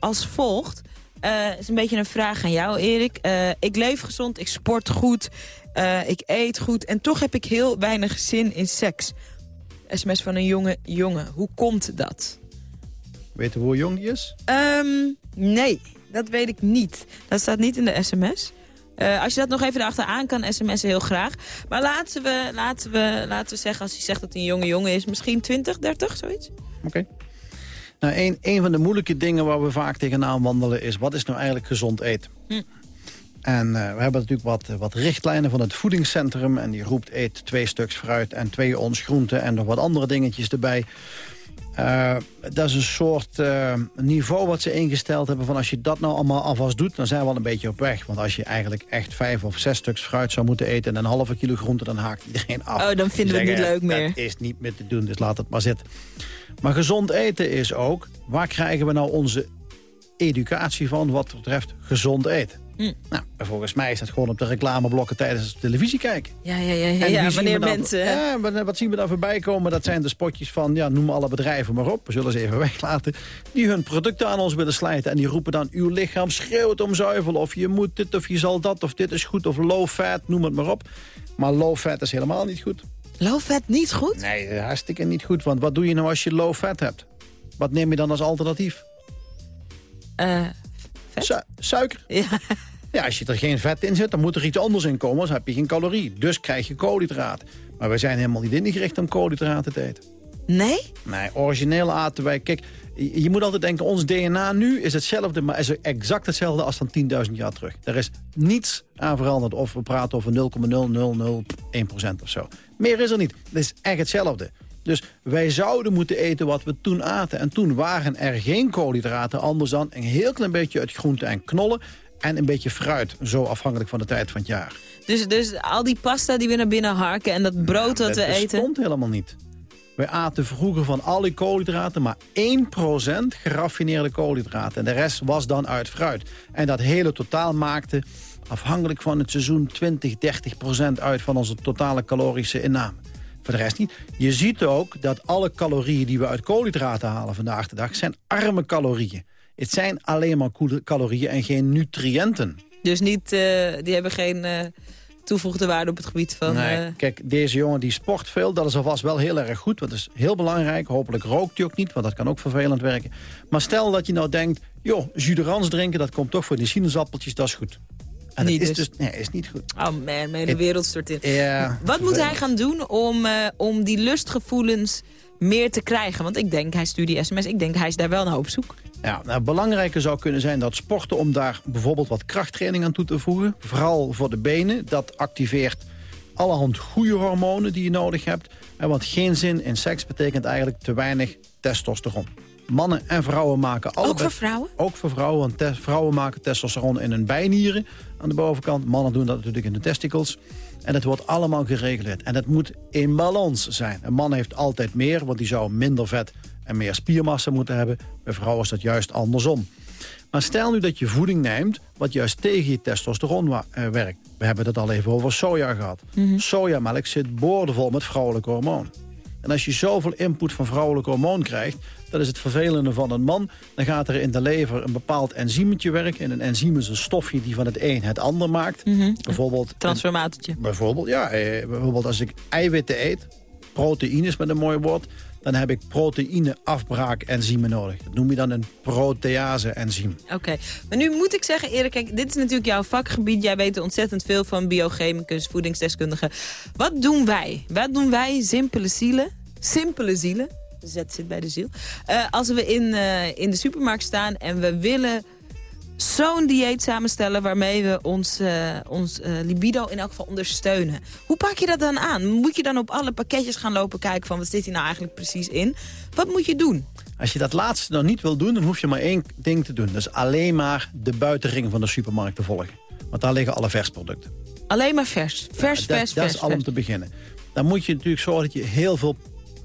als volgt. Het is een beetje een vraag aan jou, Erik. Ik leef gezond, ik sport goed, ik eet goed... en toch heb ik heel weinig zin in seks. SMS van een jonge jongen. Hoe komt dat? Weet je hoe jong die is? Ehm, nee, dat weet ik niet. Dat staat niet in de sms. Eh, als je dat nog even erachteraan kan, sms'en heel graag. Maar laten we, laten, we, laten we zeggen, als hij zegt dat hij een jonge jongen is... misschien 20, 30, zoiets? Oké. Nou, een, een van de moeilijke dingen waar we vaak tegenaan wandelen... is wat is nou eigenlijk gezond eten? Hm. En eh, we hebben natuurlijk wat, wat richtlijnen van het voedingscentrum... en die roept eet twee stuks fruit en twee ons groenten... en nog wat andere dingetjes erbij. Eh, dat is een soort eh, niveau wat ze ingesteld hebben... van als je dat nou allemaal alvast doet, dan zijn we al een beetje op weg. Want als je eigenlijk echt vijf of zes stuks fruit zou moeten eten... en een halve kilo groente, dan haakt iedereen af. Oh, dan vinden we het niet leuk meer. Dat is niet meer te doen, dus laat het maar zitten. Maar gezond eten is ook... waar krijgen we nou onze educatie van wat betreft gezond eten? Hm. Nou, volgens mij is dat gewoon op de reclameblokken tijdens het televisie kijken. Ja, ja, ja. ja, wanneer dan- mensen... Ja, wat, zien we daar voorbij komen? Dat zijn de spotjes van, ja, noem alle bedrijven maar op. We zullen ze even weglaten. Die hun producten aan ons willen slijten. En die roepen dan, uw lichaam schreeuwt om zuivel. Of je moet dit, of je zal dat, of dit is goed. Of low fat, noem het maar op. Maar low fat is helemaal niet goed. Low fat niet goed? Nee, hartstikke niet goed. Want wat doe je nou als je low fat hebt? Wat neem je dan als alternatief? Eh, Su- suiker. Ja. Ja, als je er geen vet in zet, dan moet er iets anders in komen. Dan heb je geen calorie. Dus krijg je koolhydraten. Maar wij zijn helemaal niet ingericht om koolhydraten te eten. Nee? Nee, origineel aten wij... Kijk, je je moet altijd denken, ons DNA nu is hetzelfde... maar is exact hetzelfde als van 10.000 jaar terug. Er is niets aan veranderd. Of we praten over 0,0001% of zo. Meer is er niet. Het is echt hetzelfde. Dus wij zouden moeten eten wat we toen aten. En toen waren er geen koolhydraten. Anders dan een heel klein beetje uit groenten en knollen... en een beetje fruit. Zo afhankelijk van de tijd van het jaar. Dus, dus al die pasta die we naar binnen harken en dat brood dat, we dat eten... bestond helemaal niet. Wij aten vroeger van al die koolhydraten maar 1% geraffineerde koolhydraten. En de rest was dan uit fruit. En dat hele totaal maakte afhankelijk van het seizoen 20, 30% uit van onze totale calorische inname. Voor de rest niet. Je ziet ook dat alle calorieën die we uit koolhydraten halen vandaag de dag... zijn arme calorieën. Het zijn alleen maar calorieën en geen nutriënten. Dus niet, eh, die hebben geen eh, toevoegde waarde op het gebied van... Nee, eh, kijk, deze jongen die sport veel, dat is alvast wel heel erg goed. Want dat is heel belangrijk. Hopelijk rookt hij ook niet, want dat kan ook vervelend werken. Maar stel dat je nou denkt, joh, jus de rans drinken... dat komt toch voor die sinaasappeltjes, dat is goed. En Niet dat is dus. dus. Nee, is niet goed. Oh man, mijn hele wereld stort in. Ja, Wat moet hij gaan doen om, eh, om die lustgevoelens meer te krijgen? Want ik denk, hij stuurt die sms, ik denk hij is daar wel naar op zoek. Ja, nou, belangrijker zou kunnen zijn dat sporten om daar bijvoorbeeld wat krachttraining aan toe te voegen. Vooral voor de benen. Dat activeert allerhand goede hormonen die je nodig hebt. En want geen zin in seks betekent eigenlijk te weinig testosteron. Mannen en vrouwen maken allebei... Ook voor vrouwen? Ook voor vrouwen, want te- vrouwen maken testosteron in hun bijnieren aan de bovenkant. Mannen doen dat natuurlijk in de testicles. En het wordt allemaal gereguleerd. En het moet in balans zijn. Een man heeft altijd meer, want die zou minder vet en meer spiermassa moeten hebben. Bij vrouwen is dat juist andersom. Maar stel nu dat je voeding neemt wat juist tegen je testosteron eh, werkt. We hebben het al even over soja gehad. Sojamelk zit boordevol met vrouwelijk hormoon. En als je zoveel input van vrouwelijk hormoon krijgt... dat is het vervelende van een man... dan gaat er in de lever een bepaald enzymetje werken. En een enzym is een stofje die van het een het ander maakt. Bijvoorbeeld... Transformatortje. Bijvoorbeeld, ja. Eh, bijvoorbeeld als ik eiwitten eet, proteïnes met een mooi woord... dan heb ik proteïne-afbraak-enzymen nodig. Dat noem je dan een protease-enzym. Oké, maar nu moet ik zeggen, Erik, kijk, dit is natuurlijk jouw vakgebied. Jij weet er ontzettend veel van, biochemicus, voedingsdeskundige. Wat doen wij? Wat doen wij, simpele zielen? Simpele zielen, de Z zit bij de ziel. Eh, als we in, eh, in de supermarkt staan en we willen zo'n dieet samenstellen... waarmee we ons, eh, ons libido in elk geval ondersteunen. Hoe pak je dat dan aan? Moet je dan op alle pakketjes gaan lopen kijken van... wat zit hier nou eigenlijk precies in? Wat moet je doen? Als je dat laatste nog niet wil doen, dan hoef je maar één ding te doen. Dat is alleen maar de buitenring van de supermarkt te volgen. Want daar liggen alle versproducten. Alleen maar vers. Vers, dat, vers, dat vers. is al om te beginnen. Dan moet je natuurlijk zorgen dat je heel veel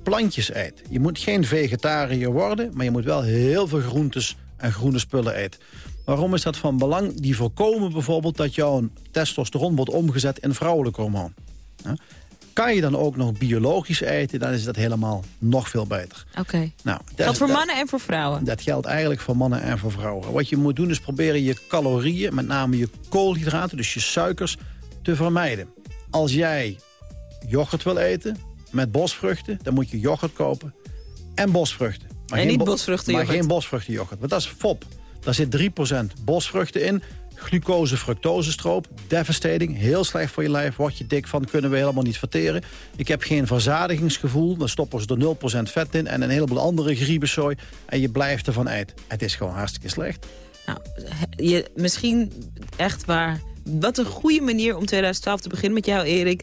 plantjes eet. Je moet geen vegetariër worden, maar je moet wel heel veel groentes en groene spullen eten. Waarom is dat van belang? Die voorkomen bijvoorbeeld dat jouw testosteron wordt omgezet in vrouwelijk hormoon. Ja? Kan je dan ook nog biologisch eten, dan is dat helemaal nog veel beter. Oké. Nou, dat Geldt voor dat- mannen en voor vrouwen. dat geldt eigenlijk voor mannen en voor vrouwen. Wat je moet doen is proberen je calorieën, met name je koolhydraten, dus je suikers, te vermijden. Als jij yoghurt wil eten met bosvruchten, dan moet je yoghurt kopen en bosvruchten. Maar En niet bo- bosvruchtenyoghurt. Maar geen bosvruchtenyoghurt, want dat is fop. Daar zit 3% bosvruchten in. Glucose, fructose stroop, devastating, heel slecht voor je lijf. Word je dik van, kunnen we helemaal niet verteren. Ik heb geen verzadigingsgevoel, dan stoppen ze er 0% vet in... en een heleboel andere griebenzooi en je blijft ervan eten. Het is gewoon hartstikke slecht. Nou, je, misschien echt waar. Wat een goede manier om 2012 te beginnen met jou, Erik.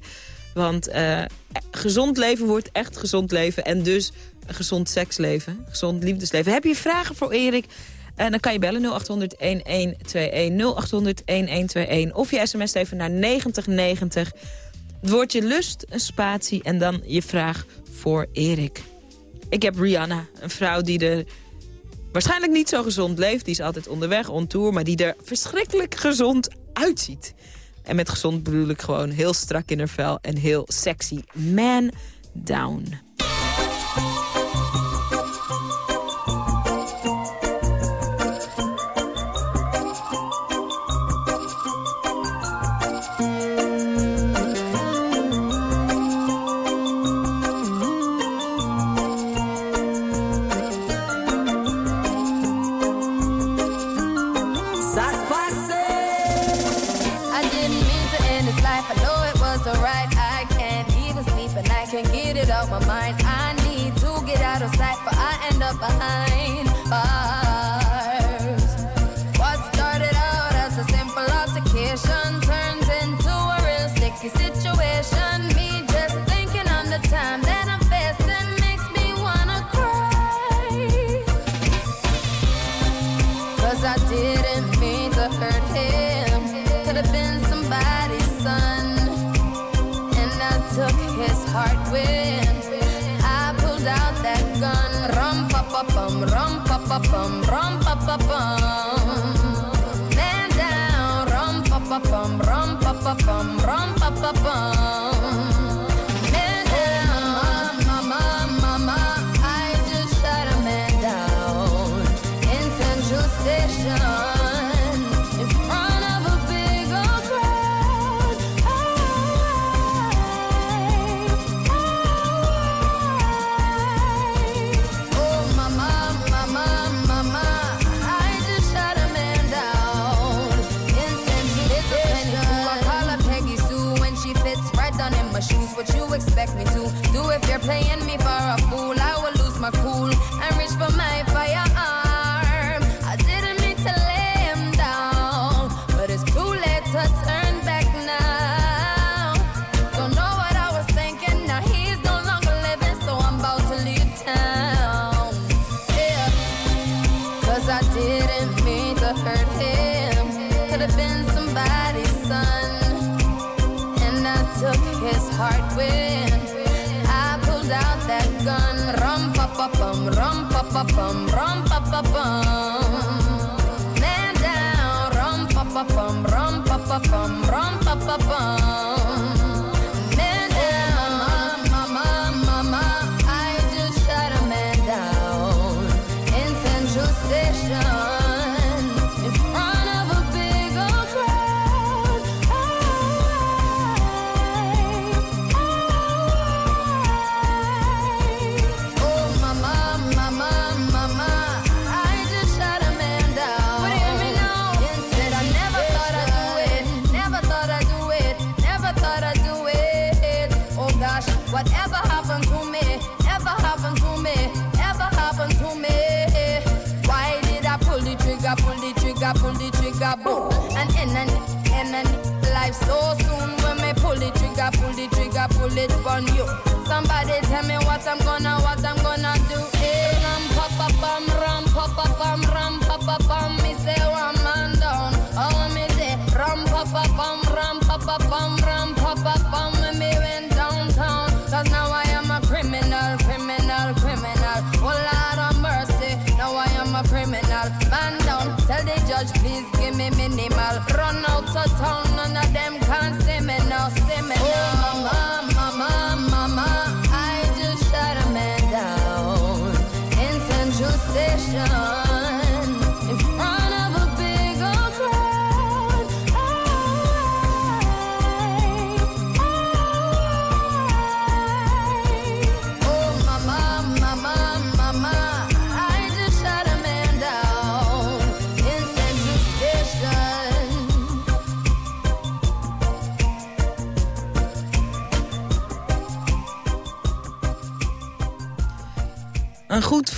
Want eh, gezond leven wordt echt gezond leven. En dus een gezond seksleven, gezond liefdesleven. Heb je vragen voor Erik? En dan kan je bellen 0800-1121, 0800-1121. Of je sms even naar 9090. Het woordje lust, een spatie en dan je vraag voor Erik. Ik heb Rihanna, een vrouw die er waarschijnlijk niet zo gezond leeft. Die is altijd onderweg, on tour, maar die er verschrikkelijk gezond uitziet. En met gezond bedoel ik gewoon heel strak in haar vel en heel sexy. Man down. Pa pa bum, rum pa pa bum.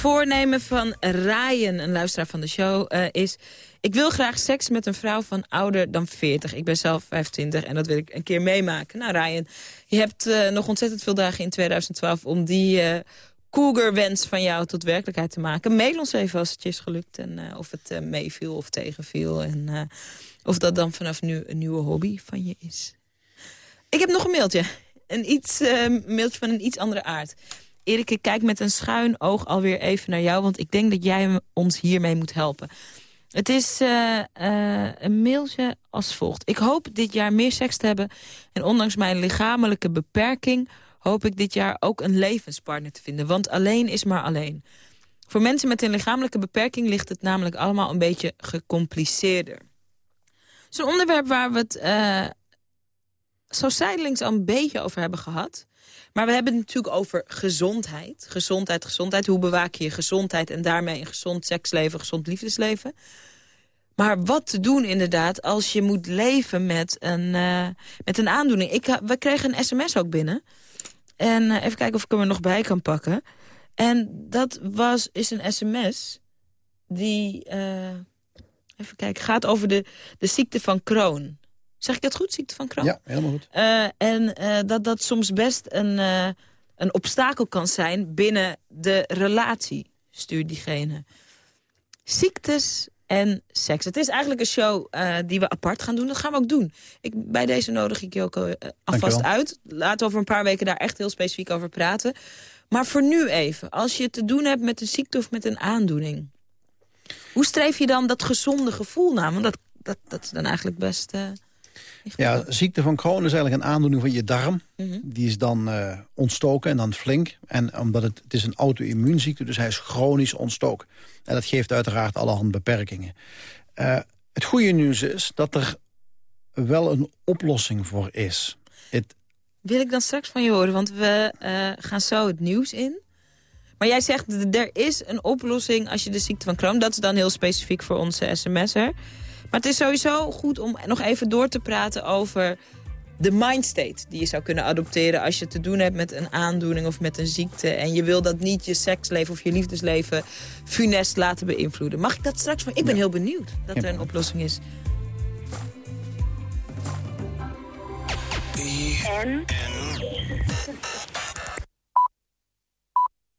Voornemen van Ryan, een luisteraar van de show, eh, is... Ik wil graag seks met een vrouw van ouder dan 40. Ik ben zelf 25 en dat wil ik een keer meemaken. Nou Ryan, je hebt eh, nog ontzettend veel dagen in 2012... om die eh cougar-wens van jou tot werkelijkheid te maken. Mail ons even als het je is gelukt en of het eh, meeviel of tegenviel. En of dat dan vanaf nu een nieuwe hobby van je is. Ik heb nog een mailtje. Een iets, mailtje van een iets andere aard. Erik, ik kijk met een schuin oog alweer even naar jou... want ik denk dat jij ons hiermee moet helpen. Het is eh, eh, een mailtje als volgt. Ik hoop dit jaar meer seks te hebben... en ondanks mijn lichamelijke beperking... hoop ik dit jaar ook een levenspartner te vinden. Want alleen is maar alleen. Voor mensen met een lichamelijke beperking... ligt het namelijk allemaal een beetje gecompliceerder. Een onderwerp waar we het eh, zo zijdelings al een beetje over hebben gehad. Maar we hebben het natuurlijk over gezondheid. Gezondheid, gezondheid. Hoe bewaak je je gezondheid en daarmee een gezond seksleven, gezond liefdesleven. Maar wat te doen inderdaad als je moet leven met een, eh, met een aandoening. Ik, we kregen een sms ook binnen. En eh, even kijken of ik hem er nog bij kan pakken. En dat was, is een sms die... eh, even kijken, gaat over de, de ziekte van Crohn. Zeg ik dat goed, ziekte van Crohn? Ja, helemaal goed. Eh, en eh, dat dat soms best een, eh, een obstakel kan zijn binnen de relatie, stuurt diegene. Ziektes en seks. Het is eigenlijk een show die we apart gaan doen. Dat gaan we ook doen. Ik, bij deze nodig ik je ook alvast uit. Laten we over een paar weken daar echt heel specifiek over praten. Maar voor nu even, als je te doen hebt met een ziekte of met een aandoening... hoe streef je dan dat gezonde gevoel na? Want dat, dat, dat is dan eigenlijk best... Ja, ziekte van Crohn is eigenlijk een aandoening van je darm. Mhm. Die is dan eh, ontstoken en dan flink. En omdat het, het is een auto-immuunziekte, dus hij is chronisch ontstoken. En dat geeft uiteraard allerhande beperkingen. Eh, het goede nieuws is dat er wel een oplossing voor is. Het, Wil ik dan straks van je horen, want we eh, gaan zo het nieuws in. Maar jij zegt, er is een oplossing als je de ziekte van Crohn... dat is dan heel specifiek voor onze sms'er. Maar het is sowieso goed om nog even door te praten over de mindstate... die je zou kunnen adopteren als je te doen hebt met een aandoening of met een ziekte... en je wil dat niet je seksleven of je liefdesleven funest laten beïnvloeden. Mag ik dat straks? van? Ik ben heel benieuwd dat er een oplossing is. En?